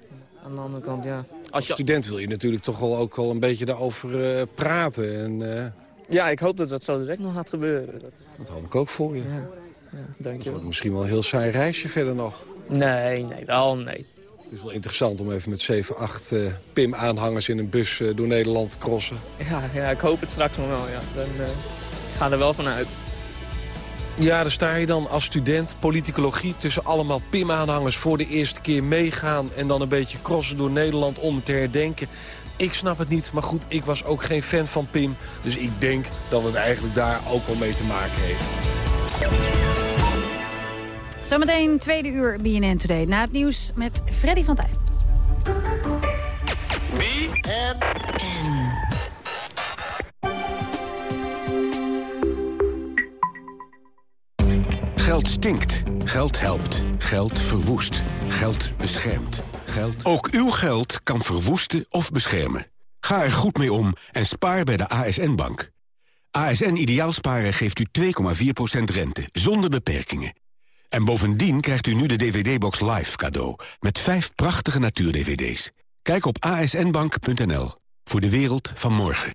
Aan de andere kant, ja. Als student wil je natuurlijk toch wel ook wel een beetje daarover eh, praten. En, Ja, ik hoop dat dat zo direct nog gaat gebeuren. Dat, dat hoop ik ook voor je. ja, ja, dank je wel. Misschien wel een heel saai reisje verder nog. Nee, nee, wel nee. Het is wel interessant om even met 7, 8 eh, Pim-aanhangers in een bus eh, door Nederland te crossen. Ja, ja, ik hoop het straks nog wel, ja. Dan, eh, ik ga er wel van uit. Ja, daar sta je dan als student politicologie tussen allemaal PIM-aanhangers... voor de eerste keer meegaan en dan een beetje crossen door Nederland om te herdenken. Ik snap het niet, maar goed, ik was ook geen fan van PIM. Dus ik denk dat het eigenlijk daar ook wel mee te maken heeft. Zometeen tweede uur BNN Today. Na het nieuws met Freddy van Tijn. Geld stinkt. Geld helpt. Geld verwoest. Geld beschermt. Geld... Ook uw geld kan verwoesten of beschermen. Ga er goed mee om en spaar bij de ASN-bank. ASN Ideaalsparen geeft u 2,4% rente, zonder beperkingen. En bovendien krijgt u nu de DVD-box Live cadeau... met vijf prachtige natuur-DVD's. Kijk op asnbank.nl voor de wereld van morgen.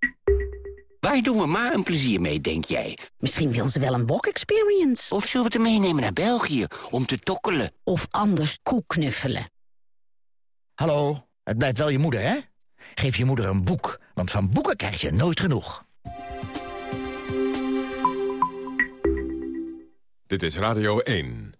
Waar doen we ma een plezier mee, denk jij? Misschien wil ze wel een wok-experience. Of zullen we het meenemen naar België om te tokkelen? Of anders koeknuffelen. Hallo, het blijft wel je moeder, hè? Geef je moeder een boek, want van boeken krijg je nooit genoeg. Dit is Radio 1.